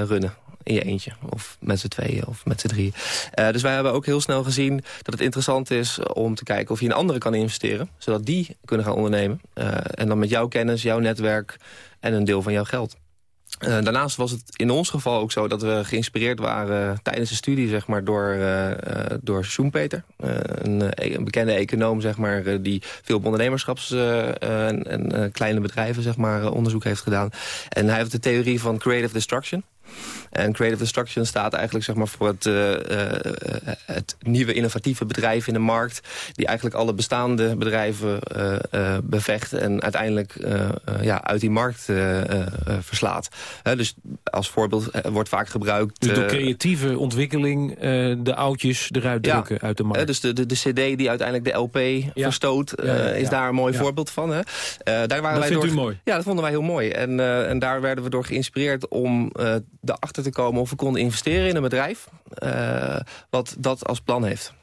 runnen in je eentje. Of met z'n tweeën of met z'n drieën. Uh, dus wij hebben ook heel snel gezien dat het interessant is om te kijken of je in anderen kan investeren. Zodat die kunnen gaan ondernemen. Uh, en dan met jouw kennis, jouw netwerk en een deel van jouw geld. Uh, daarnaast was het in ons geval ook zo dat we geïnspireerd waren tijdens de studie zeg maar, door, uh, door Schumpeter. Een, een, bekende econoom zeg maar, die veel op ondernemerschaps- en, en kleine bedrijven zeg maar, onderzoek heeft gedaan. En hij heeft de theorie van creative destruction. En Creative Destruction staat eigenlijk zeg maar, voor het, uh, uh, het nieuwe innovatieve bedrijf in de markt... die eigenlijk alle bestaande bedrijven uh, bevecht... en uiteindelijk ja, uit die markt verslaat. dus als voorbeeld wordt vaak gebruikt...
Dus door creatieve ontwikkeling de oudjes eruit
ja,
drukken uit de markt.
dus de, de, de cd die uiteindelijk de LP ja. verstoot... Ja, is daar een mooi voorbeeld van. Hè? daar waren
dat
wij
vindt
door...
u mooi?
Ja, dat vonden wij heel mooi. En, en daar werden we door geïnspireerd om erachter te komen of we konden investeren in een bedrijf... Uh, wat dat als plan heeft.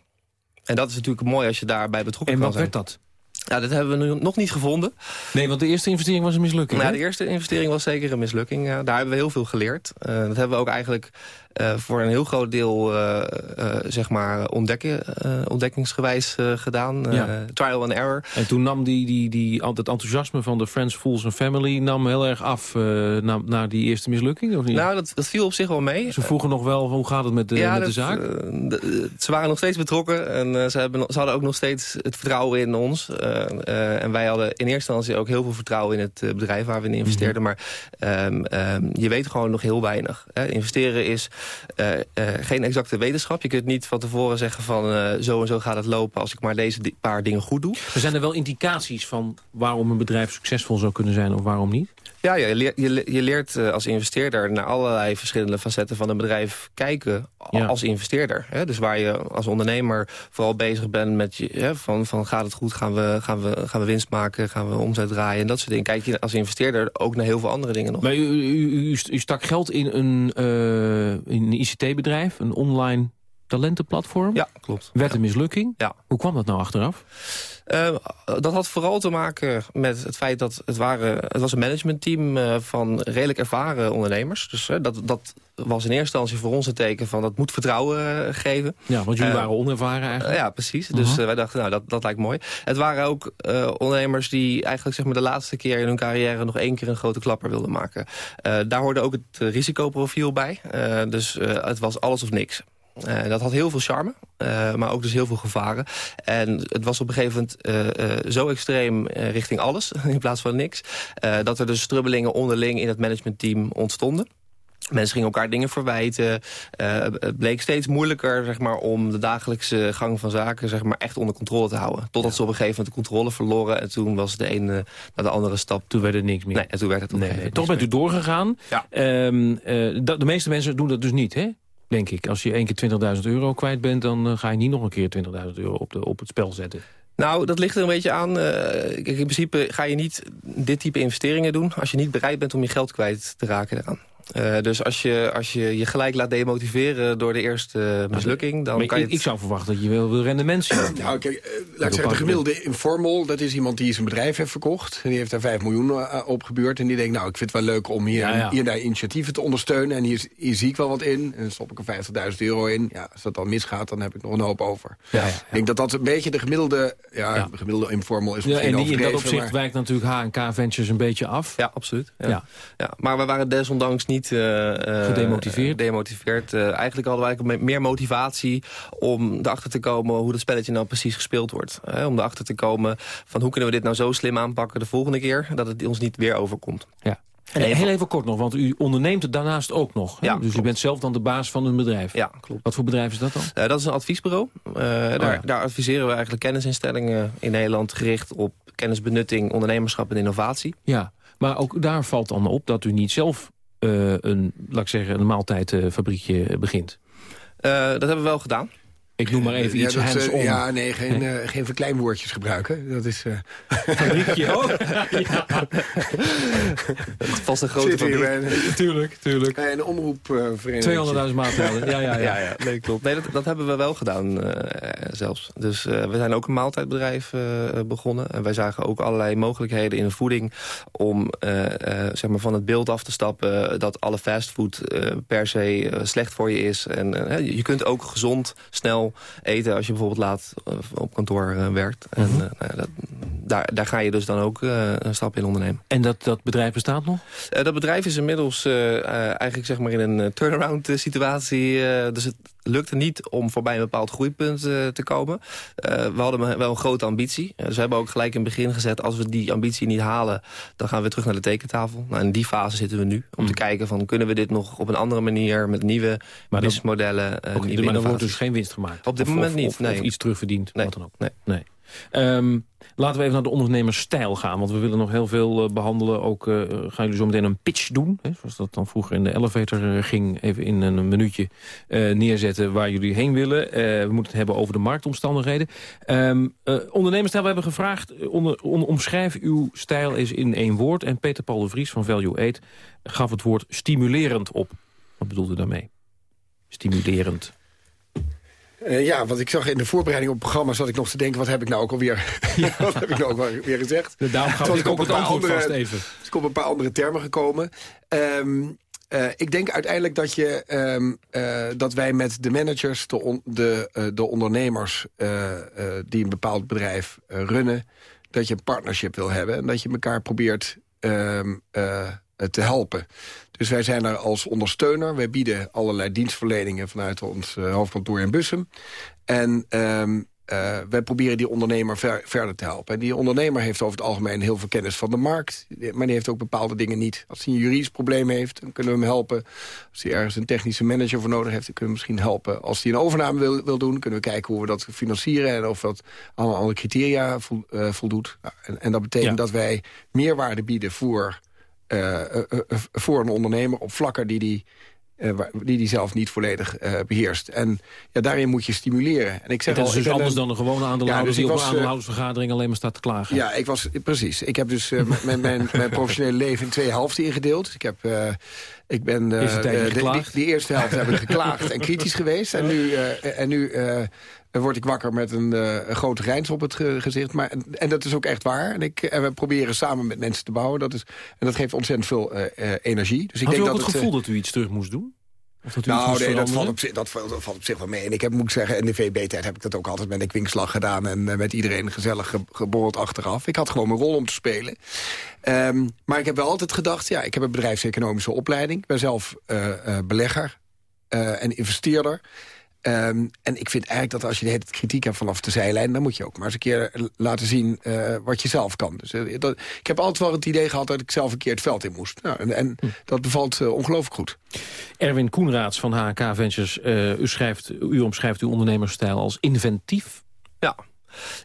En dat is natuurlijk mooi als je daarbij betrokken
en
kan zijn.
En wat werd dat?
Ja, dat hebben we nu nog niet gevonden.
Nee, want de eerste investering was een mislukking.
Nou,
hè?
de eerste investering was zeker een mislukking. Ja, daar hebben we heel veel geleerd. Uh, dat hebben we ook eigenlijk voor een heel groot deel uh, zeg maar ontdekken, ontdekkingsgewijs gedaan.
Ja.
trial and error.
En toen nam die, die, die, het enthousiasme van de Friends, Fools and Family... nam heel erg af na, na die eerste mislukking, of niet?
Nou, dat, dat viel op zich wel mee.
Ze vroegen nog wel, hoe gaat het met de,
ja,
met
dat,
de zaak?
Ze waren nog steeds betrokken en ze, hebben, ze hadden ook nog steeds het vertrouwen in ons. en wij hadden in eerste instantie ook heel veel vertrouwen in het bedrijf waar we in investeerden. Mm -hmm. Maar um, um, je weet gewoon nog heel weinig. Hè. Investeren is uh, uh, geen exacte wetenschap. Je kunt niet van tevoren zeggen van uh, zo en zo gaat het lopen... als ik maar deze paar dingen goed doe.
Er zijn er wel indicaties van waarom een bedrijf succesvol zou kunnen zijn of waarom niet?
Ja, ja je, leert, je, je leert als investeerder naar allerlei verschillende facetten van een bedrijf kijken ja. als investeerder. Hè? Dus waar je als ondernemer vooral bezig bent met je, hè, van, van gaat het goed, gaan we, gaan, we, gaan we winst maken, gaan we omzet draaien en dat soort dingen. Kijk je als investeerder ook naar heel veel andere dingen nog.
Maar u, u, u, stak geld in een, uh, een ICT-bedrijf, een online talentenplatform.
Ja, klopt.
Werd een mislukking.
Ja.
Hoe kwam dat nou achteraf?
Uh, dat had vooral te maken met het feit dat het, waren, het was een managementteam uh, van redelijk ervaren ondernemers. Dus uh, dat, dat was in eerste instantie voor ons een teken van dat moet vertrouwen geven.
Ja, want jullie waren onervaren eigenlijk.
ja, precies. Dus
Mhm.
wij dachten, nou, dat, dat lijkt mooi. Het waren ook ondernemers die eigenlijk zeg maar, de laatste keer in hun carrière nog één keer een grote klapper wilden maken. daar hoorde ook het risicoprofiel bij. dus het was alles of niks. Uh, dat had heel veel charme, uh, maar ook dus heel veel gevaren. En het was op een gegeven moment uh, zo extreem richting alles, [LAUGHS] in plaats van niks... dat er dus strubbelingen onderling in het managementteam ontstonden. Mensen gingen elkaar dingen verwijten. het bleek steeds moeilijker zeg maar, om de dagelijkse gang van zaken zeg maar, echt onder controle te houden. Totdat ze op een gegeven moment de controle verloren. En toen was de ene naar de andere stap.
Toen werd er niks meer.
Nee, en toen werd het op
nee, Toch bent u doorgegaan.
Ja.
Um, de meeste mensen doen dat dus niet, hè? Denk ik. Als je één keer 20.000 euro kwijt bent... dan uh, ga je niet nog een keer 20.000 euro op, de, op het spel zetten.
Nou, dat ligt er een beetje aan. Uh, in principe ga je niet dit type investeringen doen... als je niet bereid bent om je geld kwijt te raken eraan. Uh, dus als je, als je je gelijk laat demotiveren door de eerste mislukking... dan
maar
kan je
ik, ik zou verwachten dat je wel wil rendement zien.
Nou, kijk, uh, laat ik zeggen, de gemiddelde informal... dat is iemand die zijn bedrijf heeft verkocht. En die heeft daar 5 miljoen uh, opgebeurd. En die denkt, nou, ik vind het wel leuk om hier,
Ja, ja.
hier daar initiatieven te ondersteunen. En hier, hier zie ik wel wat in. En dan stop ik er 50.000 euro in. Ja, als dat dan misgaat, dan heb ik nog een hoop over.
Ja, ja,
Ik denk dat dat een beetje de gemiddelde... Ja,
Ja.
de gemiddelde informal is
Ja, en die, in dat opzicht
maar-
wijkt natuurlijk HNK Ventures een beetje af.
Ja, absoluut. Ja.
Ja.
Ja. maar we waren desondanks niet... eh, eh,
Gedemotiveerd?
demotiveerd. Eh, eigenlijk hadden we eigenlijk meer motivatie om erachter te komen... hoe dat spelletje nou precies gespeeld wordt. Hè, om erachter te komen van hoe kunnen we dit nou zo slim aanpakken de volgende keer... dat het ons niet weer overkomt.
Ja. En heel even kort nog, want u onderneemt het daarnaast ook nog. Hè?
Ja,
dus u bent zelf dan de baas van een bedrijf.
Ja, klopt.
Wat voor bedrijf is dat dan?
Dat is een adviesbureau. Eh, daar,
ja.
daar adviseren we eigenlijk kennisinstellingen in Nederland... gericht op kennisbenutting, ondernemerschap en innovatie.
Ja, maar ook daar valt dan op dat u niet zelf een, laat ik zeggen, een maaltijdfabriekje begint.
Eh, dat hebben we wel gedaan.
Ik noem maar even
Ja,
iets
dat, eh,
hands-on.
Ja, nee, geen, eh, geen verkleinwoordjes gebruiken. Dat is... eh, [LAUGHS]
fabriekje [LAUGHS] ook. ja,
Vast een grote fabriek.
bij [LAUGHS]
tuurlijk, tuurlijk.
bij een omroepvereniging.
200.000 maaltijden. Ja, ja, ja.
Ja, ja, nee, klopt. Nee, dat, dat hebben we wel gedaan eh, zelfs. Dus eh, we zijn ook een maaltijdbedrijf eh, begonnen. En wij zagen ook allerlei mogelijkheden in de voeding... om eh, eh, zeg maar van het beeld af te stappen dat alle fastfood eh, per se eh, slecht voor je is. En eh, je kunt ook gezond, snel eten als je bijvoorbeeld laat eh, op kantoor eh, werkt. En
Mhm.
eh, nou ja, dat, daar, daar ga je dus dan ook een stap in ondernemen.
En dat, dat bedrijf bestaat nog?
Dat bedrijf is inmiddels eigenlijk zeg maar in een turnaround situatie. dus het lukte niet om voorbij een bepaald groeipunt te komen. We hadden wel een grote ambitie. Dus we hebben ook gelijk in het begin gezet... als we die ambitie niet halen, dan gaan we terug naar de tekentafel. Nou, in die fase zitten we nu. Om te kijken van kunnen we dit nog op een andere manier... met nieuwe.
Maar dan-
businessmodellen,
Oké,
eh nieuwe
maar dan wordt dus geen winst gemaakt?
Op dit
Of-
moment
of-
niet,
Of,
nee.
of iets terugverdiend,
Nee,
wat dan ook?
nee.
nee. Ehm, laten we even naar de ondernemersstijl gaan. Want we willen nog heel veel eh, behandelen. Ook eh, gaan jullie zo meteen een pitch doen. Hè, zoals dat dan vroeger in de elevator eh, ging. Even in een minuutje neerzetten waar jullie heen willen. We moeten het hebben over de marktomstandigheden. Eh, ondernemersstijl, we hebben gevraagd... onder, on- omschrijf uw stijl eens in één woord. En Peter Paul de Vries van Value 8 gaf het woord stimulerend op. Wat bedoelde u daarmee? Stimulerend.
Uh, ja, want ik zag in de voorbereiding op het programma... zat ik nog te denken, wat heb ik nou ook alweer, ja. [LAUGHS] wat heb ik nou ook alweer gezegd?
Daarom ga ik ook het antwoord andere, vast even.
Ik op een paar andere termen gekomen. Um, uh, ik denk uiteindelijk dat, je, um, uh, dat wij met de managers, de, on, de, de ondernemers... die een bepaald bedrijf runnen, dat je een partnership wil hebben... en dat je elkaar probeert um, te helpen. Dus wij zijn er als ondersteuner. Wij bieden allerlei dienstverleningen vanuit ons hoofdkantoor in Bussum. En um, uh, wij proberen die ondernemer ver, verder te helpen. En die ondernemer heeft over het algemeen heel veel kennis van de markt. Maar die heeft ook bepaalde dingen niet. Als hij een juridisch probleem heeft, dan kunnen we hem helpen. Als hij ergens een technische manager voor nodig heeft, dan kunnen we misschien helpen. Als hij een overname wil, wil doen, kunnen we kijken hoe we dat financieren... en of dat allemaal andere criteria uh, voldoet. Nou, en, en, dat betekent ja. dat wij meerwaarde bieden voor, voor een ondernemer... op vlakken die die uh, die die zelf niet volledig uh, beheerst. En ja, daarin moet je stimuleren. En ik zeg
dat
al,
is dus anders een, dan een gewone aandeelhouder... Ja, dus die op een eh, aandeelhoudersvergadering alleen maar staat te klagen.
Ja, ik was, precies. Ik heb dus uh, mijn, mijn, mijn professionele leven in twee helften ingedeeld. Ik heb... ik ben uh, de, die, die, eerste helft heb ik geklaagd en kritisch [LAUGHS] geweest. En nu, uh, en nu uh, word ik wakker met een, een grote grijns op het ge gezicht. Maar, en, en, dat is ook echt waar. En, ik, en we proberen samen met mensen te bouwen. Dat is, en dat geeft ontzettend veel energie. Dus ik
Had
denk
u ook
dat
het gevoel dat u iets terug moest doen?
Dat nou, nee, dat valt, op zich, dat, valt, dat valt op zich wel mee. En ik heb, moet zeggen, in de VB-tijd heb ik dat ook altijd met een kwinkslag gedaan... en uh, met iedereen gezellig ge geborreld achteraf. Ik had gewoon mijn rol om te spelen. Um, maar ik heb wel altijd gedacht, ja, ik heb een bedrijfseconomische opleiding. Ik ben zelf uh, uh, belegger en investeerder. Um, en ik vind eigenlijk dat als je de hele kritiek hebt vanaf de zijlijn... dan moet je ook maar eens een keer laten zien uh, wat je zelf kan. Dus, uh, dat, ik heb altijd wel het idee gehad dat ik zelf een keer het veld in moest. Nou, en, en hm. dat bevalt uh, ongelooflijk goed.
Erwin Koenraads van HK Ventures, u, schrijft, u omschrijft uw ondernemersstijl als inventief.
Ja,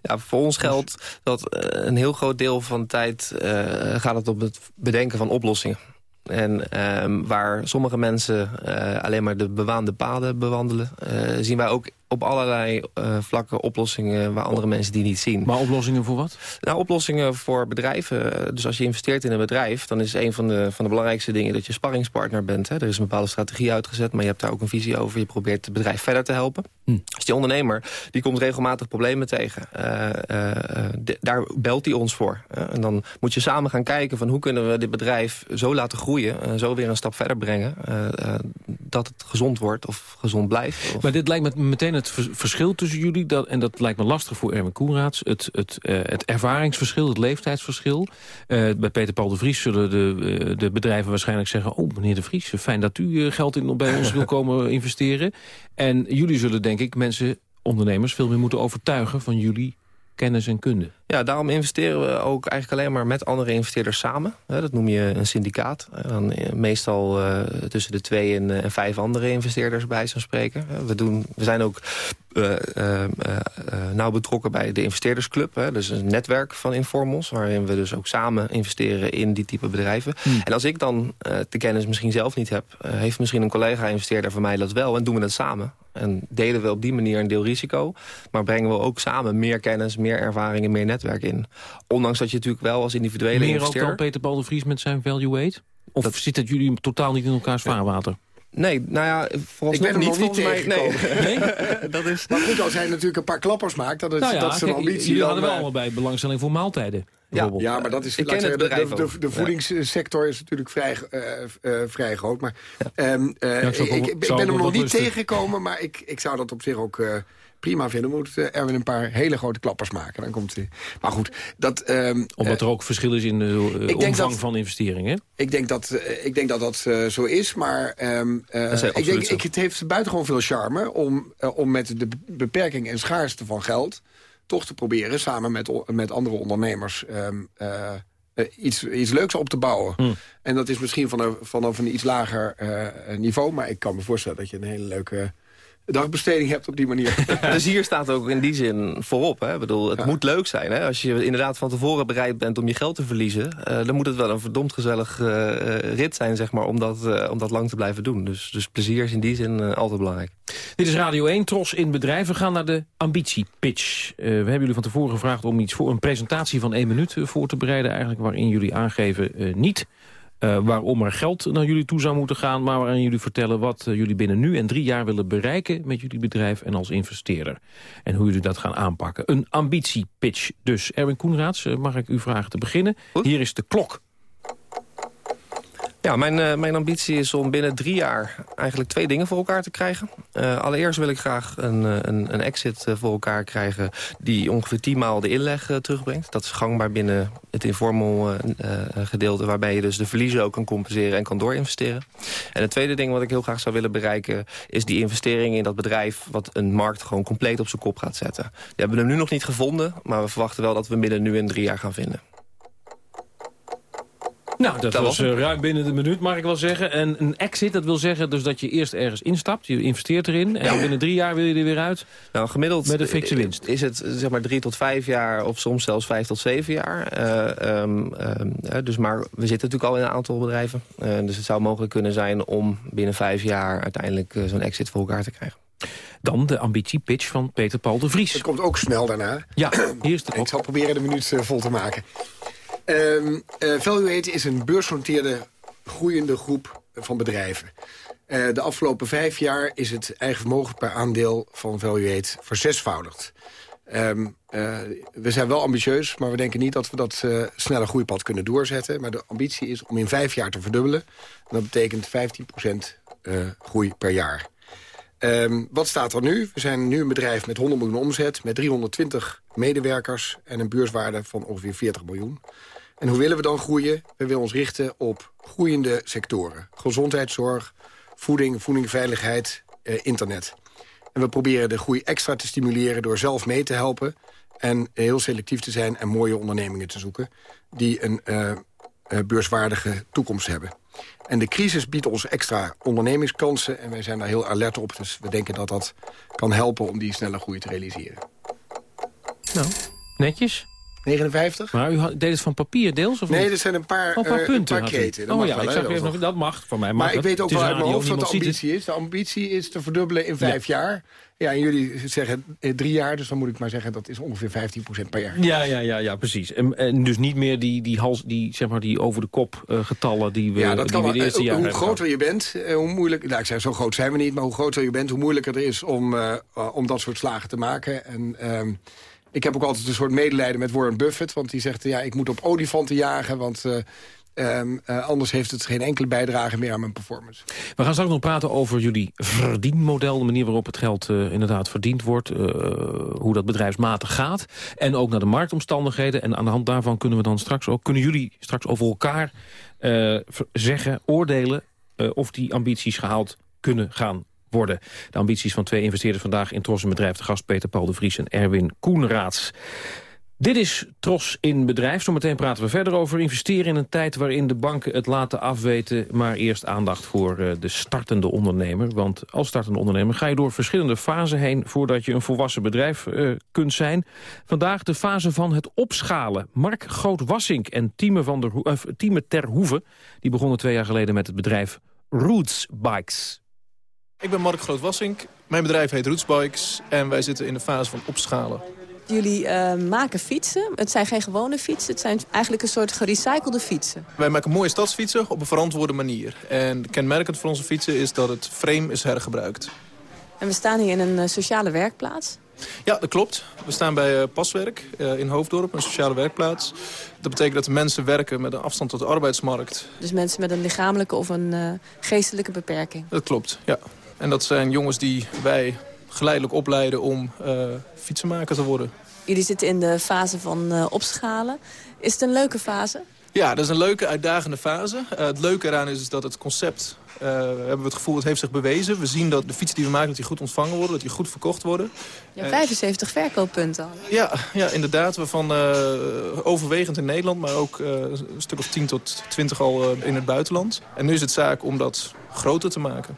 ja, voor ons geldt dat een heel groot deel van de tijd uh, gaat het om het bedenken van oplossingen. En um, waar sommige mensen uh, alleen maar de bewaande paden bewandelen... Uh, zien wij ook op allerlei uh, vlakken oplossingen waar andere mensen die niet zien.
Maar oplossingen voor wat?
Nou, oplossingen voor bedrijven. Dus als je investeert in een bedrijf... dan is een van de, van de belangrijkste dingen dat je sparringspartner bent. Hè. Er is een bepaalde strategie uitgezet, maar je hebt daar ook een visie over. Je probeert het bedrijf verder te helpen. Hm. Dus die ondernemer die komt regelmatig problemen tegen. Uh, uh, de, daar belt hij ons voor. en dan moet je samen gaan kijken van hoe kunnen we dit bedrijf zo laten groeien... zo weer een stap verder brengen... dat het gezond wordt of gezond blijft. Of...
Maar dit lijkt me meteen het verschil tussen jullie, dat, en dat lijkt me lastig voor Erwin Koenraads... het, het, uh, het ervaringsverschil, het leeftijdsverschil. Uh, bij Peter Paul de Vries zullen de, uh, de bedrijven waarschijnlijk zeggen... oh, meneer de Vries, fijn dat u geld in, bij ons wil [LAUGHS] komen investeren. En jullie zullen, denk ik, mensen, ondernemers... veel meer moeten overtuigen van jullie kennis en kunde.
Ja, daarom investeren we ook eigenlijk alleen maar met andere investeerders samen. Dat noem je een syndicaat. Dan eh, meestal uh, tussen de twee en, uh, en, vijf andere investeerders bij zo'n spreken. We, doen, we zijn ook uh, nauw betrokken bij de investeerdersclub. Hè. Dus een netwerk van informals. Waarin we dus ook samen investeren in die type bedrijven. Hmm. En als ik dan de kennis misschien zelf niet heb... heeft misschien een collega-investeerder van mij dat wel. En doen we dat samen. En delen we op die manier een deel risico. Maar brengen we ook samen meer kennis, meer ervaring en meer netwerk in. Ondanks dat je natuurlijk wel als individuele
meer
investeerder...
Meer ook dan Peter Paul de Vries met zijn value weight? Of dat... zit dat jullie totaal niet in elkaars vaarwater?
Nee, nou ja, volgens
ik ben
niet,
nog niet
mij.
Nee.
nee? [LAUGHS]
dat is... Maar goed, als hij natuurlijk een paar klappers maakt, dat is,
nou ja,
dat is een ambitie.
Jullie hadden wel allemaal bij belangstelling voor maaltijden.
Ja, ja, maar dat is
ik ken het
de, de, de, de, voedingssector is natuurlijk vrij, uh, uh, vrij groot. Maar ja. um, uh, ja, ik, ik, ik ben hem nog niet tegengekomen, maar ik, ik zou dat op zich ook prima vinden. Moet Erwin een paar hele grote klappers maken. Dan komt hij. Maar goed, dat... Um,
Omdat er ook verschil is in de omvang dat, van investeringen.
Ik denk dat ik denk dat, dat zo is, maar um, ik denk, ik, het heeft buitengewoon veel charme om, om met de beperking en schaarste van geld toch te proberen samen met, met andere ondernemers... Um, uh, iets, iets leuks op te bouwen. Hmm. En dat is misschien vanaf, vanaf een iets lager uh, niveau... maar ik kan me voorstellen dat je een hele leuke dagbesteding hebt op die manier. [LAUGHS]
dus hier staat ook in die zin voorop. Hè? Ik bedoel, het ja. moet leuk zijn. Hè? Als je inderdaad van tevoren bereid bent om je geld te verliezen... Uh, dan moet het wel een verdomd gezellig uh, rit zijn zeg maar, om, dat, uh, om dat lang te blijven doen. Dus, dus plezier is in die zin altijd belangrijk.
Dit is Radio 1, Tros in Bedrijf. We gaan naar de ambitiepitch. we hebben jullie van tevoren gevraagd om iets voor een presentatie van één minuut voor te bereiden... eigenlijk waarin jullie aangeven niet uh, waarom er geld naar jullie toe zou moeten gaan... maar waarin jullie vertellen wat uh, jullie binnen nu en drie jaar willen bereiken... met jullie bedrijf en als investeerder. En hoe jullie dat gaan aanpakken. Een ambitiepitch dus. Erwin Koenraads, uh, mag ik u vragen te beginnen? Goed. Hier is de klok.
Ja, mijn, uh, mijn ambitie is om binnen drie jaar eigenlijk twee dingen voor elkaar te krijgen. Uh, allereerst wil ik graag een, een, een exit voor elkaar krijgen... die ongeveer tien maal de inleg terugbrengt. Dat is gangbaar binnen het informal gedeelte... waarbij je dus de verliezen ook kan compenseren en kan doorinvesteren. En het tweede ding wat ik heel graag zou willen bereiken... is die investering in dat bedrijf... wat een markt gewoon compleet op zijn kop gaat zetten. Die hebben we hem nu nog niet gevonden... maar we verwachten wel dat we binnen nu en drie jaar gaan vinden.
Nou, dat, dat was uh, ruim binnen de minuut, mag ik wel zeggen. En een exit, dat wil zeggen dus dat je eerst ergens instapt. Je investeert erin en ja. binnen drie jaar wil je er weer uit.
Nou, gemiddeld
met een fikse winst.
is het zeg maar drie tot vijf jaar of soms zelfs vijf tot zeven jaar. Uh, um, uh, dus maar we zitten natuurlijk al in een aantal bedrijven. dus het zou mogelijk kunnen zijn om binnen vijf jaar uiteindelijk zo'n exit voor elkaar te krijgen.
Dan de ambitiepitch van Peter Paul de Vries.
Het komt ook snel daarna.
Ja, hier is de
Ik zal proberen de minuut vol te maken. Um, uh, Valuate is een beursgenoteerde groeiende groep van bedrijven. Uh, de afgelopen vijf jaar is het eigen vermogen per aandeel van Valuate verzesvoudigd. Um, we zijn wel ambitieus, maar we denken niet dat we dat snelle groeipad kunnen doorzetten. Maar de ambitie is om in vijf jaar te verdubbelen. En dat betekent 15% uh, groei per jaar. Um, wat staat er nu? We zijn nu een bedrijf met 100 miljoen omzet... met 320 medewerkers en een beurswaarde van ongeveer 40 miljoen. En hoe willen we dan groeien? We willen ons richten op groeiende sectoren. Gezondheidszorg, voeding, voedingveiligheid, eh, internet. En we proberen de groei extra te stimuleren door zelf mee te helpen... en heel selectief te zijn en mooie ondernemingen te zoeken... die een uh, uh, beurswaardige toekomst hebben. En de crisis biedt ons extra ondernemingskansen... en wij zijn daar heel alert op. Dus we denken dat dat kan helpen om die snelle groei te realiseren.
Nou, netjes.
59.
Maar u deed het van papier deels? Of
nee, er zijn een paar,
oh, een paar punten.
Een paar kreten. Dat
oh ja, ik zag even nog, dat mag voor mij.
Maar ik weet ook wel uit mijn hoofd wat de ambitie is. De ambitie is te verdubbelen in vijf ja. jaar. Ja, en jullie zeggen drie jaar, dus dan moet ik maar zeggen... dat is ongeveer 15% per jaar.
Ja, ja, ja, ja precies. En, en dus niet meer die, die, hals, die, zeg maar, die over de kop uh, getallen die we,
ja, dat
die
kan,
we het eerste
uh,
jaar
Hoe groter je bent, hoe moeilijk... Nou, ik zeg, zo groot zijn we niet, maar hoe groter je bent... hoe moeilijker het is om, om dat soort slagen te maken. En... Ik heb ook altijd een soort medelijden met Warren Buffett. Want die zegt, ja, ik moet op olifanten jagen. Want uh, um, uh, anders heeft het geen enkele bijdrage meer aan mijn performance.
We gaan straks nog praten over jullie verdienmodel. De manier waarop het geld uh, inderdaad verdiend wordt. hoe dat bedrijfsmatig gaat. En ook naar de marktomstandigheden. En aan de hand daarvan kunnen we dan straks ook... kunnen jullie straks over elkaar zeggen, oordelen... of die ambities gehaald kunnen gaan worden. De ambities van twee investeerders vandaag in Tros Bedrijf... de gast Peter Paul de Vries en Erwin Koenraads. Dit is Tros in Bedrijf. Zometeen praten we verder over investeren in een tijd... waarin de banken het laten afweten. Maar eerst aandacht voor uh, de startende ondernemer. Want als startende ondernemer ga je door verschillende fasen heen... voordat je een volwassen bedrijf uh, kunt zijn. Vandaag de fase van het opschalen. Mark Groot-Wassink en Tieme, van uh, Tieme Ter Hoeve... die begonnen twee jaar geleden met het bedrijf Roots Bikes.
Ik ben Mark Groot-Wassink. Mijn bedrijf heet Rootsbikes en wij zitten in de fase van opschalen.
Jullie uh, maken fietsen. Het zijn geen gewone fietsen. Het zijn eigenlijk een soort gerecyclede fietsen.
Wij maken mooie stadsfietsen op een verantwoorde manier. En kenmerkend voor onze fietsen is dat het frame is hergebruikt.
En we staan hier in een uh, sociale werkplaats.
Ja, dat klopt. We staan bij uh, Paswerk in Hoofddorp, een sociale werkplaats. Dat betekent dat de mensen werken met een afstand tot de arbeidsmarkt.
Dus mensen met een lichamelijke of een uh, geestelijke beperking?
Dat klopt, ja. En dat zijn jongens die wij geleidelijk opleiden om uh, fietsenmaker te worden.
Jullie zitten in de fase van uh, opschalen. Is het een leuke fase?
Ja, dat is een leuke, uitdagende fase. Uh, het leuke eraan is, is dat het concept, uh, hebben we het gevoel, het heeft zich bewezen. We zien dat de fietsen die we maken, dat die goed ontvangen worden, dat die goed verkocht worden.
Ja, 75 uh, verkooppunten al.
Ja, ja, inderdaad. Waarvan overwegend in Nederland, maar ook een stuk of 10 tot 20 al in het buitenland. En nu is het zaak om dat groter te maken.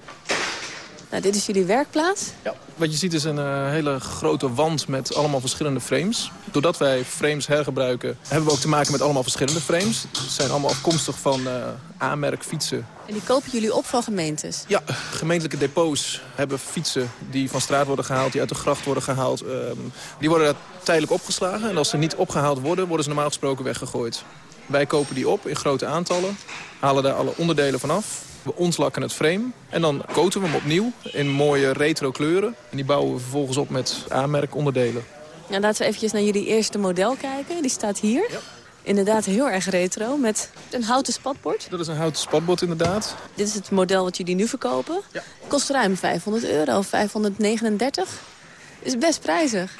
Nou, dit is jullie werkplaats?
Ja, wat je ziet is een uh, hele grote wand met allemaal verschillende frames. Doordat wij frames hergebruiken, hebben we ook te maken met allemaal verschillende frames. Ze zijn allemaal afkomstig van uh, aanmerkfietsen.
En die kopen jullie op van gemeentes?
Ja, gemeentelijke depots hebben fietsen die van straat worden gehaald, die uit de gracht worden gehaald. Um, die worden tijdelijk opgeslagen en als ze niet opgehaald worden, worden ze normaal gesproken weggegooid. Wij kopen die op in grote aantallen, halen daar alle onderdelen van af. We ontlakken het frame en dan coaten we hem opnieuw in mooie retro kleuren. En die bouwen we vervolgens op met aanmerkonderdelen.
Ja, laten we eventjes naar jullie eerste model kijken. Die staat hier. Ja. Inderdaad heel erg retro, met een houten spatbord.
Dat is een houten spatbord inderdaad.
Dit is het model wat jullie nu verkopen. Ja. Kost ruim 500 euro, 539. Is best prijzig.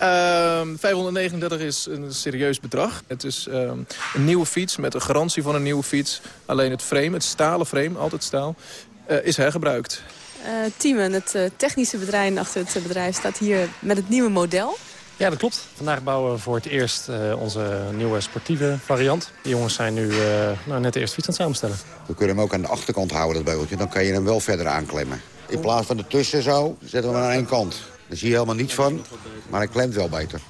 539 ehm, is een serieus bedrag. Het is ehm, een nieuwe fiets met een garantie van een nieuwe fiets. Alleen het frame, het stalen frame, altijd staal, uh, is hergebruikt.
Uh, Tiemen, het uh, technische bedrijf achter het bedrijf, staat hier met het nieuwe model.
Ja, dat klopt. Vandaag bouwen we voor het eerst onze nieuwe sportieve variant. De jongens zijn nu nou, net de eerste fiets aan het samenstellen.
We kunnen hem ook aan de achterkant houden, dat beugeltje. Dan kan je hem wel verder aanklemmen. In plaats van ertussen zo, zetten we hem aan één kant. Daar zie je helemaal niets van, maar hij klemt wel beter.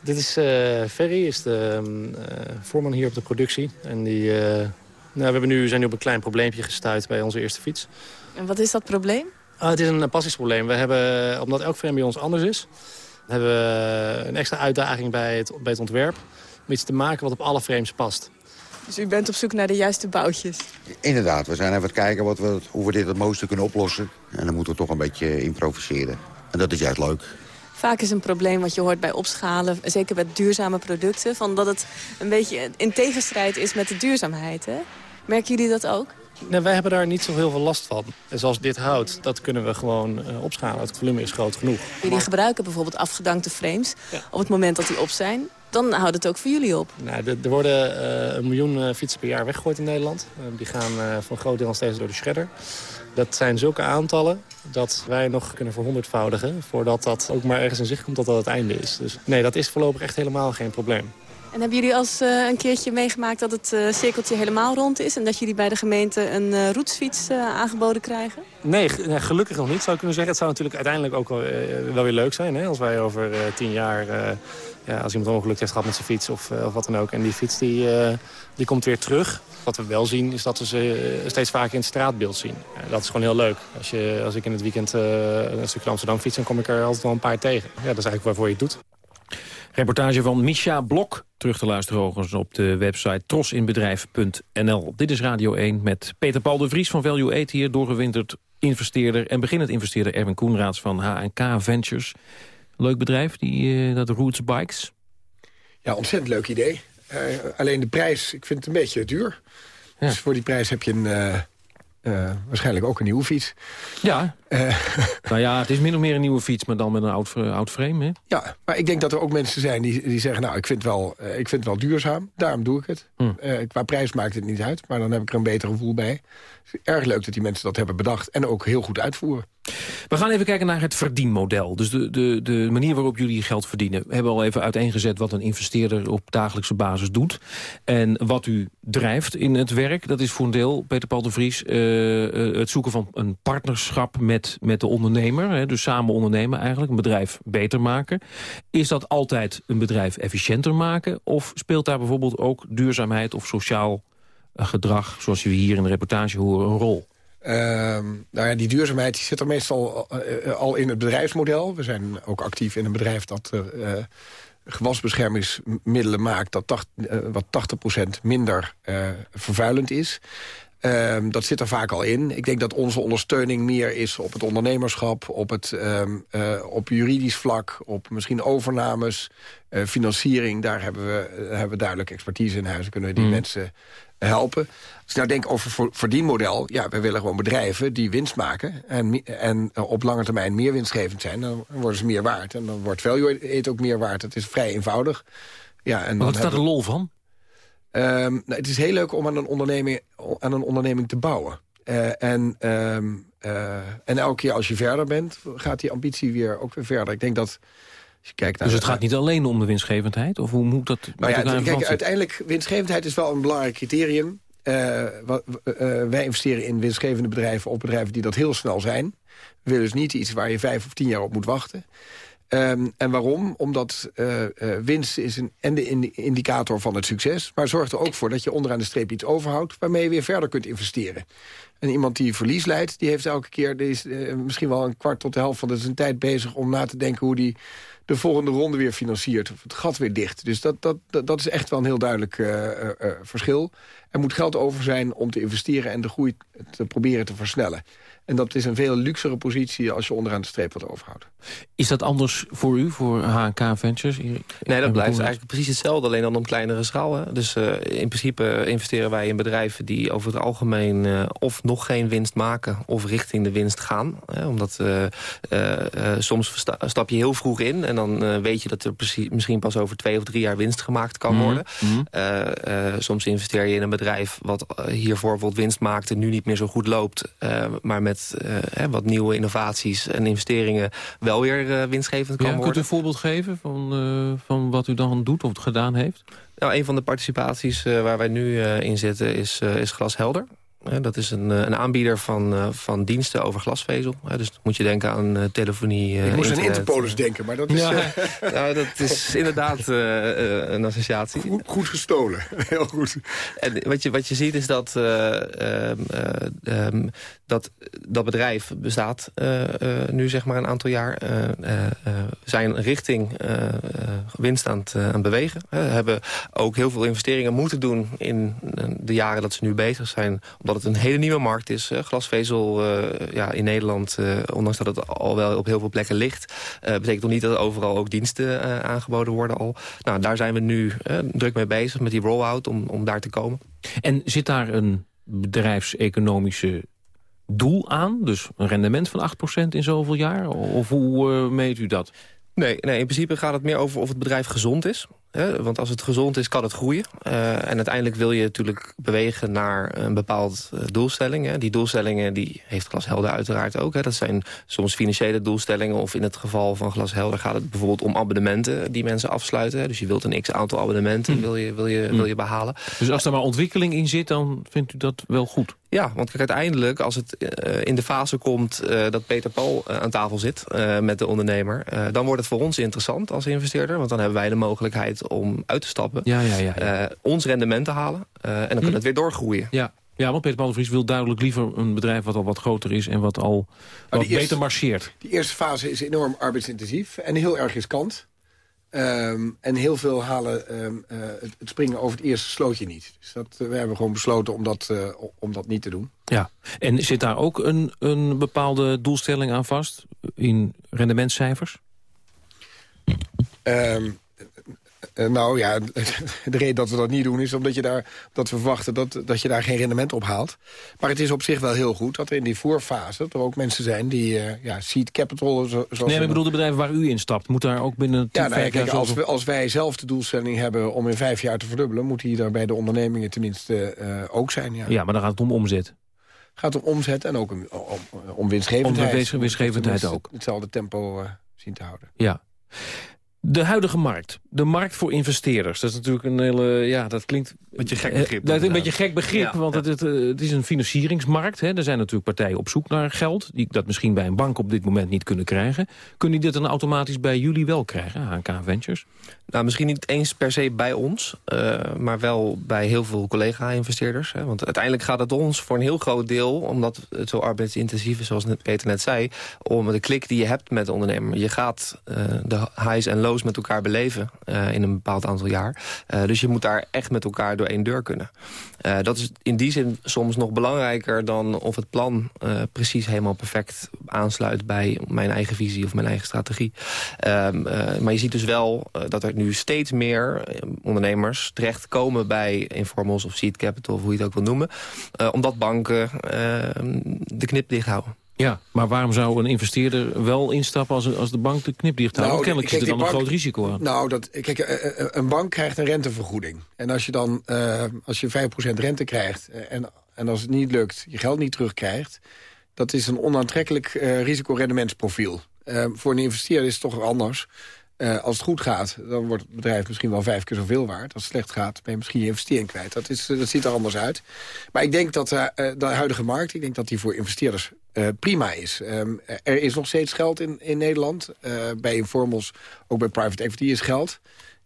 Dit is uh, Ferry, is de uh, voorman hier op de productie. En die, uh, nou, we hebben nu, zijn nu op een klein probleempje gestuurd bij onze eerste fiets.
En wat is dat probleem?
Ah, het is een passiesprobleem. We hebben, omdat elk frame bij ons anders is... hebben we een extra uitdaging bij het, bij het ontwerp... om iets te maken wat op alle frames past.
Dus u bent op zoek naar de juiste boutjes?
Inderdaad, we zijn even aan het kijken wat we, hoe we dit het mooiste kunnen oplossen. En dan moeten we toch een beetje improviseren. En dat is juist leuk.
Vaak is een probleem wat je hoort bij opschalen, zeker bij duurzame producten... Van dat het een beetje in tegenstrijd is met de duurzaamheid. Hè? Merken jullie dat ook?
Nee, wij hebben daar niet zo heel veel last van. En zoals dit hout, dat kunnen we gewoon uh, opschalen. Het volume is groot genoeg.
Jullie gebruiken bijvoorbeeld afgedankte frames op het moment dat die op zijn. Dan houdt het ook voor jullie op.
Nou, er worden uh, een miljoen uh, fietsen per jaar weggegooid in Nederland. die gaan voor een groot deel nog steeds door de shredder. Dat zijn zulke aantallen dat wij nog kunnen verhonderdvoudigen... voordat dat ook maar ergens in zicht komt dat dat het einde is. Dus nee, dat is voorlopig echt helemaal geen probleem.
En hebben jullie als uh, een keertje meegemaakt dat het uh, cirkeltje helemaal rond is... en dat jullie bij de gemeente een uh, roetsfiets aangeboden krijgen?
Nee, nee, gelukkig nog niet, zou ik kunnen zeggen. Het zou natuurlijk uiteindelijk ook wel, wel weer leuk zijn... Hè, als wij over tien jaar ja, als iemand ongeluk heeft gehad met zijn fiets of, of wat dan ook. En die fiets die, die komt weer terug. Wat we wel zien is dat we ze steeds vaker in het straatbeeld zien. dat is gewoon heel leuk. Als, je, als ik in het weekend een stukje Amsterdam fiets... dan kom ik er altijd wel een paar tegen. Ja, dat is eigenlijk waarvoor je het doet.
Reportage van Misha Blok. Terug te luisteren overigens op de website trosinbedrijf.nl. Dit is Radio 1 met Peter Paul de Vries van Value 8 hier. Doorgewinterd investeerder en beginnend investeerder Erwin Koenraads van H&K Ventures. Leuk bedrijf, die, uh, dat Roots Bikes.
Ja, ontzettend leuk idee. Uh, alleen de prijs, ik vind het een beetje duur. Ja. Dus voor die prijs heb je een... Uh, uh, waarschijnlijk ook een nieuwe fiets.
Ja. Uh, [LAUGHS] nou ja, het is min of meer een nieuwe fiets, maar dan met een oud, oud frame. Hè?
Ja, maar ik denk dat er ook mensen zijn die, die zeggen... nou, ik vind, het wel, uh, ik vind het wel duurzaam, daarom doe ik het. Hm. qua prijs maakt het niet uit, maar dan heb ik er een beter gevoel bij. Het is erg leuk dat die mensen dat hebben bedacht en ook heel goed uitvoeren.
We gaan even kijken naar het verdienmodel. Dus de, de, de manier waarop jullie geld verdienen. We hebben al even uiteengezet wat een investeerder op dagelijkse basis doet. En wat u drijft in het werk, dat is voor een deel, Peter Paul de Vries... Uh, het zoeken van een partnerschap met, met de ondernemer. Hè, dus samen ondernemen eigenlijk, een bedrijf beter maken. Is dat altijd een bedrijf efficiënter maken? Of speelt daar bijvoorbeeld ook duurzaamheid of sociaal gedrag... zoals we hier in de reportage horen, een rol?
Ehm, nou ja, die duurzaamheid die zit er meestal uh, al in het bedrijfsmodel. We zijn ook actief in een bedrijf dat uh, gewasbeschermingsmiddelen maakt... Dat tacht, wat 80% minder vervuilend is. Um, dat zit er vaak al in. Ik denk dat onze ondersteuning meer is op het ondernemerschap... op, het, um, op juridisch vlak, op misschien overnames, financiering. Daar hebben we, hebben we duidelijk expertise in huis. Kunnen we die mm. mensen helpen. Als ik nou denk over verdienmodel... ja, we willen gewoon bedrijven die winst maken... en, en eh, op lange termijn meer winstgevend zijn... dan worden ze meer waard. En dan wordt value eet ook meer waard. Het is vrij eenvoudig. Ja, en
maar wat is daar de lol van?
Um, nou, het is heel leuk om aan een onderneming, aan een onderneming te bouwen. Uh, en, um, uh, en elke keer als je verder bent, gaat die ambitie weer ook weer verder. Ik denk dat
dus het gaat niet alleen om de winstgevendheid? Of hoe moet dat
nou ja, kijk, uiteindelijk, winstgevendheid is wel een belangrijk criterium. Uh, wij investeren in winstgevende bedrijven op bedrijven die dat heel snel zijn. We willen dus niet iets waar je vijf of tien jaar op moet wachten. Um, en waarom? Omdat uh, winst is een, en de indicator van het succes... maar zorgt er ook voor dat je onderaan de streep iets overhoudt... waarmee je weer verder kunt investeren. En iemand die verlies leidt, die heeft elke keer... Die is eh, misschien wel een kwart tot de helft van de zijn tijd bezig... om na te denken hoe die de volgende ronde weer financiert. Of het gat weer dicht. Dus dat, dat, dat, is echt wel een heel duidelijk uh, verschil. Er moet geld over zijn om te investeren en de groei te proberen te versnellen. En dat is een veel luxere positie als je onderaan de streep wat overhoudt.
Is dat anders voor u, voor HK Ventures?
Nee, dat blijft eigenlijk precies hetzelfde, alleen dan op kleinere schaal. Hè. Dus uh, in principe investeren wij in bedrijven die over het algemeen... Uh, of nog geen winst maken of richting de winst gaan. Hè, omdat uh, soms stap je heel vroeg in... en dan weet je dat er precies, misschien pas over twee of drie jaar winst gemaakt kan mhm, worden. Mm -hmm. soms investeer je in een bedrijf wat hiervoor bijvoorbeeld winst maakte... nu niet meer zo goed loopt, maar met wat nieuwe innovaties en investeringen... wel weer uh, winstgevend kan worden.
Kunt u een voorbeeld geven van, uh, van wat u dan doet of gedaan heeft?
Nou, een van de participaties uh, waar wij nu in zitten is, is Glashelder dat is een, eh, een aanbieder van, uh, van diensten over glasvezel. dus moet je denken aan uh, telefonie.
Ik moest aan Interpolis denken, maar dat is...
Ja, [LAUGHS] dat is [LAUGHS] inderdaad een associatie.
Goed, goed, gestolen, [LAUGHS] heel goed.
En wat je, wat je ziet is dat, um, um, dat dat bedrijf bestaat nu zeg maar een aantal jaar. zijn richting winst aan het aan bewegen. hebben ook heel veel investeringen moeten doen in de jaren dat ze nu bezig zijn dat het een hele nieuwe markt is. glasvezel uh, ja, in Nederland, uh, ondanks dat het al wel op heel veel plekken ligt... Uh, betekent nog niet dat er overal ook diensten aangeboden worden al. Nou, daar zijn we nu druk mee bezig met die roll-out om, om daar te komen.
En zit daar een bedrijfseconomische doel aan? Dus een rendement van 8% in zoveel jaar? Of hoe meet u dat?
Nee, nee, in principe gaat het meer over of het bedrijf gezond is. Hè? Want als het gezond is, kan het groeien. Uh, en uiteindelijk wil je natuurlijk bewegen naar een bepaald uh, doelstelling. Hè? Die doelstellingen die heeft Glashelder uiteraard ook. Hè? Dat zijn soms financiële doelstellingen. Of in het geval van Glashelder gaat het bijvoorbeeld om abonnementen die mensen afsluiten. Hè? Dus je wilt een x-aantal abonnementen hm. wil, je, wil, je, hm. wil je behalen.
Dus als er maar ontwikkeling in zit, dan vindt u dat wel goed?
Ja, want kijk, uiteindelijk als het uh, in de fase komt uh, dat Peter Paul uh, aan tafel zit met de ondernemer... dan wordt het voor ons interessant als investeerder. Want dan hebben wij de mogelijkheid om uit te stappen.
Ja, ja, ja, ja.
ons rendement te halen. en dan kan hm. het weer doorgroeien.
Ja. Ja, want Peter Paul de Vries wil duidelijk liever een bedrijf wat al wat groter is... en wat al wat beter marcheert.
Die eerste fase is enorm arbeidsintensief en heel erg riskant. Um, en heel veel halen um, uh, het, het, springen over het eerste slootje niet. Dus dat, uh, we hebben gewoon besloten om dat, uh, om dat niet te doen.
Ja, en zit daar ook een, een bepaalde doelstelling aan vast in rendementscijfers?
Um, uh, nou ja, [LAUGHS] de reden dat we dat niet doen is omdat je daar, dat we verwachten dat, dat je daar geen rendement op haalt. Maar het is op zich wel heel goed dat er in die voorfase er ook mensen zijn die uh, ja, seed capital... Zo,
nee, ik bedoel de bedrijven waar u in stapt. Moet daar ook binnen
ja, nou, kijk, als, we, als wij zelf de doelstelling hebben om in vijf jaar te verdubbelen... moet die daar bij de ondernemingen tenminste uh, ook zijn. Ja.
ja, maar dan gaat het om omzet
gaat om omzet en ook om, om, om winstgevendheid.
Om winstgevendheid ook.
Hetzelfde tempo uh, zien te houden.
Ja. De huidige markt, de markt voor investeerders. Dat is natuurlijk een hele, ja, dat klinkt... Een
beetje gek begrip.
Dat is een beetje gek begrip, want Het, het, het, is een financieringsmarkt. Hè. Er zijn natuurlijk partijen op zoek naar geld... die dat misschien bij een bank op dit moment niet kunnen krijgen. Kunnen die dit dan automatisch bij jullie wel krijgen, HK Ventures?
Nou, misschien niet eens per se bij ons, uh, maar wel bij heel veel collega-investeerders. Want uiteindelijk gaat het ons voor een heel groot deel... omdat het zo arbeidsintensief is, zoals Peter net zei... om de klik die je hebt met de ondernemer. Je gaat uh, de highs en lows met elkaar beleven uh, in een bepaald aantal jaar. Uh, dus je moet daar echt met elkaar door één deur kunnen. Uh, dat is in die zin soms nog belangrijker dan of het plan precies helemaal perfect aansluit bij mijn eigen visie of mijn eigen strategie. Ehm, maar je ziet dus wel dat er nu steeds meer ondernemers terechtkomen bij informals of seed capital, of hoe je het ook wil noemen. omdat banken ehm, de knip dicht houden.
Ja, maar waarom zou een investeerder wel instappen als, als de bank de knip dicht houdt? Nou, Kennelijk zit er dan een groot risico aan.
Nou, dat, kijk, eh, eh, een bank krijgt een rentevergoeding. En als je dan uh, als je 5% rente krijgt en, en als het niet lukt, je geld niet terugkrijgt... dat is een onaantrekkelijk uh, risicorendementsprofiel. Uh, voor een investeerder is het toch anders. Als het goed gaat, dan wordt het bedrijf misschien wel vijf keer zoveel waard. Als het slecht gaat, ben je misschien je investering kwijt. Dat, is, dat ziet er anders uit. Maar ik denk dat de huidige markt, ik denk dat die voor investeerders uh, prima is. Um, er is nog steeds geld in, in Nederland. bij informals, ook bij private equity is geld.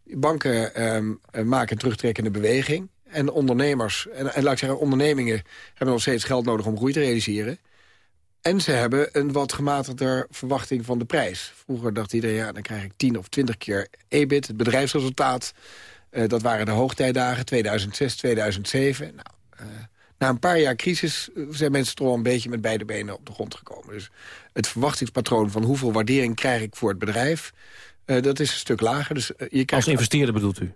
Banken um, maken terugtrekkende beweging. En ondernemers, en, en laat ik zeggen, ondernemingen hebben nog steeds geld nodig om groei te realiseren. En ze hebben een wat gematigder verwachting van de prijs. Vroeger dacht iedereen, ja, dan krijg ik 10 of 20 keer EBIT, het bedrijfsresultaat. Uh, dat waren de hoogtijdagen, 2006, 2007. Nou, na een paar jaar crisis zijn mensen toch wel een beetje met beide benen op de grond gekomen. Dus het verwachtingspatroon van hoeveel waardering krijg ik voor het bedrijf... Uh, dat is een stuk lager. Dus, je krijgt
Als investeerder bedoelt u?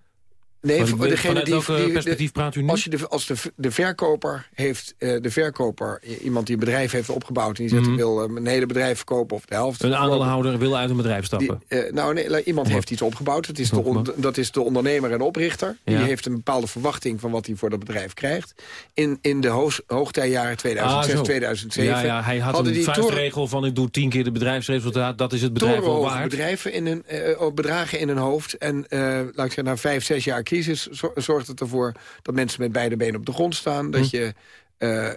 Nee,
Van,
degene die,
perspectief praat u nu?
Als, je de, als de, de verkoper heeft, uh, de verkoper, iemand die een bedrijf heeft opgebouwd... en die zegt, ik wil een hele bedrijf verkopen of de helft...
Een aandeelhouder wil uit een bedrijf stappen.
Die, uh, nou, nee, iemand heeft iets opgebouwd. Dat is, de on- dat is de ondernemer en de oprichter.
Ja.
Die heeft een bepaalde verwachting van wat hij voor dat bedrijf krijgt. In, in de hoog, hoogtijjaren 2006,
Ah, zo.
2007...
Ja, ja, hij had
hadden
een vuistregel van ik doe tien keer de bedrijfsresultaat. Dat is het bedrijf
torenhoge
waard.
bedrijven in hun, eh, oh, bedragen in hun hoofd. En eh, laat ik zeggen, na vijf, zes jaar crisis zor- zorgt het ervoor... dat mensen met beide benen op de grond staan. Dat
Hm.
je eh,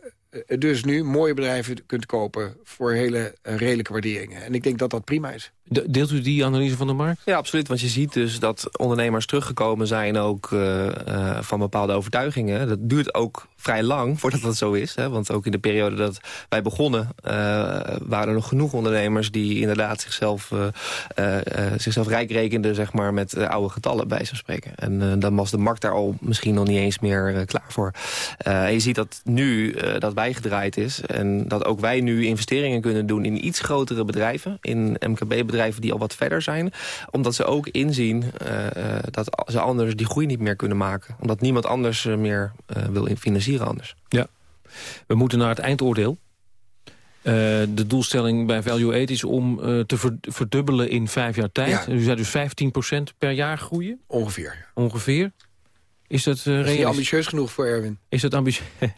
dus nu mooie bedrijven kunt kopen... voor hele eh, redelijke waarderingen. En ik denk dat dat prima is.
De- Deelt u die analyse van de markt?
Ja, absoluut. Want je ziet dus dat ondernemers teruggekomen zijn ook eh, eh, van bepaalde overtuigingen. Dat duurt ook vrij lang voordat dat zo is. Hè? Want ook in de periode dat wij begonnen... eh, waren er nog genoeg ondernemers die inderdaad zichzelf, eh, eh, zichzelf rijk rekenden... Zeg maar, met oude getallen bij zich spreken. En dan was de markt daar al misschien nog niet eens meer klaar voor. Je ziet dat nu dat bijgedraaid is. En dat ook wij nu investeringen kunnen doen in iets grotere bedrijven. In MKB-bedrijven die al wat verder zijn. Omdat ze ook inzien dat ze anders die groei niet meer kunnen maken. Omdat niemand anders meer wil in- anders.
Ja. We moeten naar het eindoordeel. Eh, de doelstelling bij Value 8 is om eh, te ver- verdubbelen in vijf jaar tijd.
Ja.
En U zei dus 15% per jaar groeien?
Ongeveer.
Ongeveer. Is dat, eh
Dat is ambitieus genoeg voor Erwin.
Is dat ambitieus? [LAUGHS]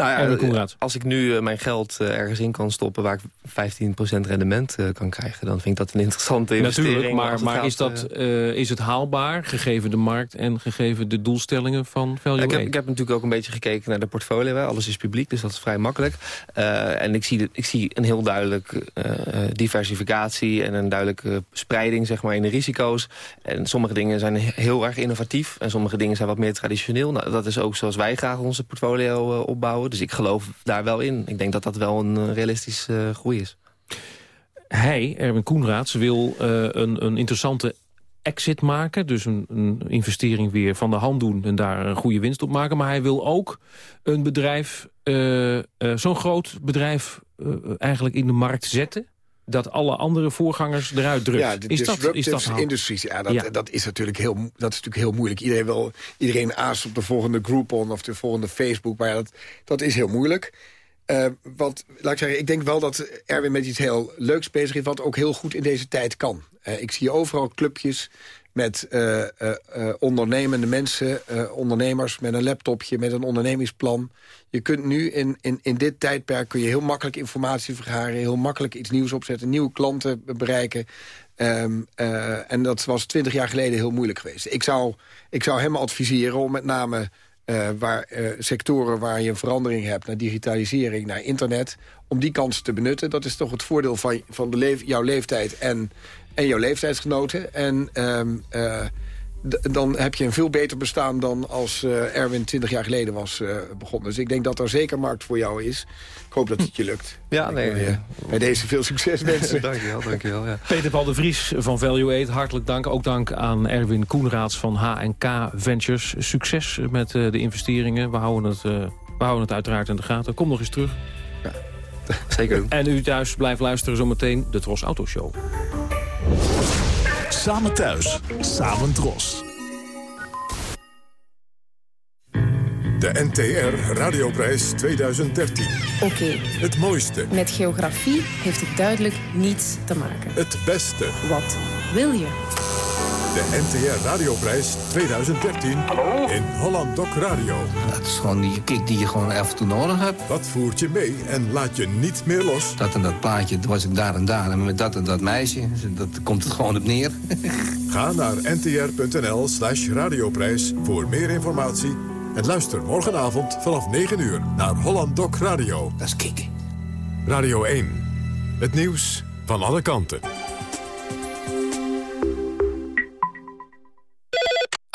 Nou ja, eh, als ik nu eh, mijn geld eh, ergens in kan stoppen... waar ik 15% rendement kan krijgen... dan vind ik dat een interessante investering.
Natuurlijk, maar, maar
gaat,
is, dat, is het haalbaar, gegeven de markt... en gegeven de doelstellingen van Value
Ik heb,
8?
ik heb natuurlijk ook een beetje gekeken naar de portfolio. Hè. Alles is publiek, dus dat is vrij makkelijk. En ik zie, de, ik zie een heel duidelijk diversificatie... en een duidelijke spreiding zeg maar, in de risico's. En sommige dingen zijn he- heel erg innovatief... en sommige dingen zijn wat meer traditioneel. Nou, dat is ook zoals wij graag onze portfolio opbouwen. Dus ik geloof daar wel in. Ik denk dat dat wel een eh, realistische eh, groei is.
Hij, Erwin Koenraads, wil eh, een, een interessante exit maken. Dus een, een investering weer van de hand doen en daar een goede winst op maken. Maar hij wil ook een bedrijf, zo'n groot bedrijf eigenlijk in de markt zetten... dat alle andere voorgangers eruit drukt.
Ja, de
is, dat, is dat nou-
industries. Ja, dat,
Ja.
Dat, is natuurlijk heel, dat is natuurlijk heel moeilijk. Iedereen, wil, iedereen aast op de volgende Groupon of de volgende Facebook. Maar ja, dat, dat is heel moeilijk. Eh, want, laat ik zeggen, ik denk wel dat Erwin met iets heel leuks bezig is... wat ook heel goed in deze tijd kan. Eh, ik zie overal clubjes met eh, eh, eh, ondernemende mensen, ondernemers... met een laptopje, met een ondernemingsplan. Je kunt nu in, in, in dit tijdperk kun je heel makkelijk informatie vergaren... heel makkelijk iets nieuws opzetten, nieuwe klanten bereiken... Ehm, eh, en dat was twintig jaar geleden heel moeilijk geweest. Ik zou, ik zou hem adviseren om met name waar, sectoren waar je een verandering hebt... naar digitalisering, naar internet, om die kans te benutten. Dat is toch het voordeel van, van de leef, jouw leeftijd en, en jouw leeftijdsgenoten. En ehm, eh, dan heb je een veel beter bestaan dan als eh, Erwin 20 jaar geleden was eh, begonnen. Dus ik denk dat er zeker markt voor jou is. Ik hoop dat het je lukt. [LAUGHS]
Ja, nee,
wil
ja.
Bij deze veel succes [LAUGHS] wensen.
dankjewel, dankjewel. Ja.
Peter Paul de Vries van Value 8, hartelijk dank. Ook dank aan Erwin Koenraads van H&K Ventures. Succes met eh, de investeringen. We houden, het, eh, we houden het uiteraard in de gaten. Kom nog eens terug. [LAUGHS]
Zeker doen.
En u thuis blijft luisteren zometeen de Tros Auto Show.
Samen thuis, samen Tros.
De NTR Radioprijs 2013.
Oké,
Het mooiste,
met geografie heeft het duidelijk niets te maken.
het beste.
Wat wil je?
De NTR Radioprijs 2013 in Holland Doc Radio.
Dat is gewoon die kick die je gewoon af en toe nodig hebt.
Wat voert je mee en laat je niet meer los?
Dat en dat plaatje, was ik daar en daar. En met dat en dat meisje, dat komt het gewoon op neer. [LAUGHS]
Ga naar ntr.nl slash radioprijs voor meer informatie... en luister morgenavond vanaf 9 uur naar Holland Doc Radio.
Dat is kicken.
Radio 1. Het nieuws van alle kanten.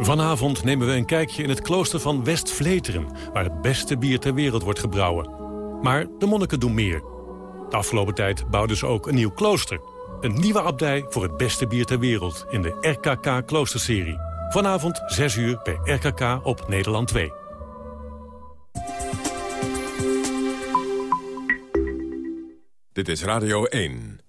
Vanavond nemen we een kijkje in het klooster van West-Vleteren... waar het beste bier ter wereld wordt gebrouwen. Maar de monniken doen meer. De afgelopen tijd bouwden ze ook een nieuw klooster. Een nieuwe abdij voor het beste bier ter wereld... in de RKK Kloosterserie. Vanavond 6 uur bij RKK op Nederland 2.
Dit is Radio 1.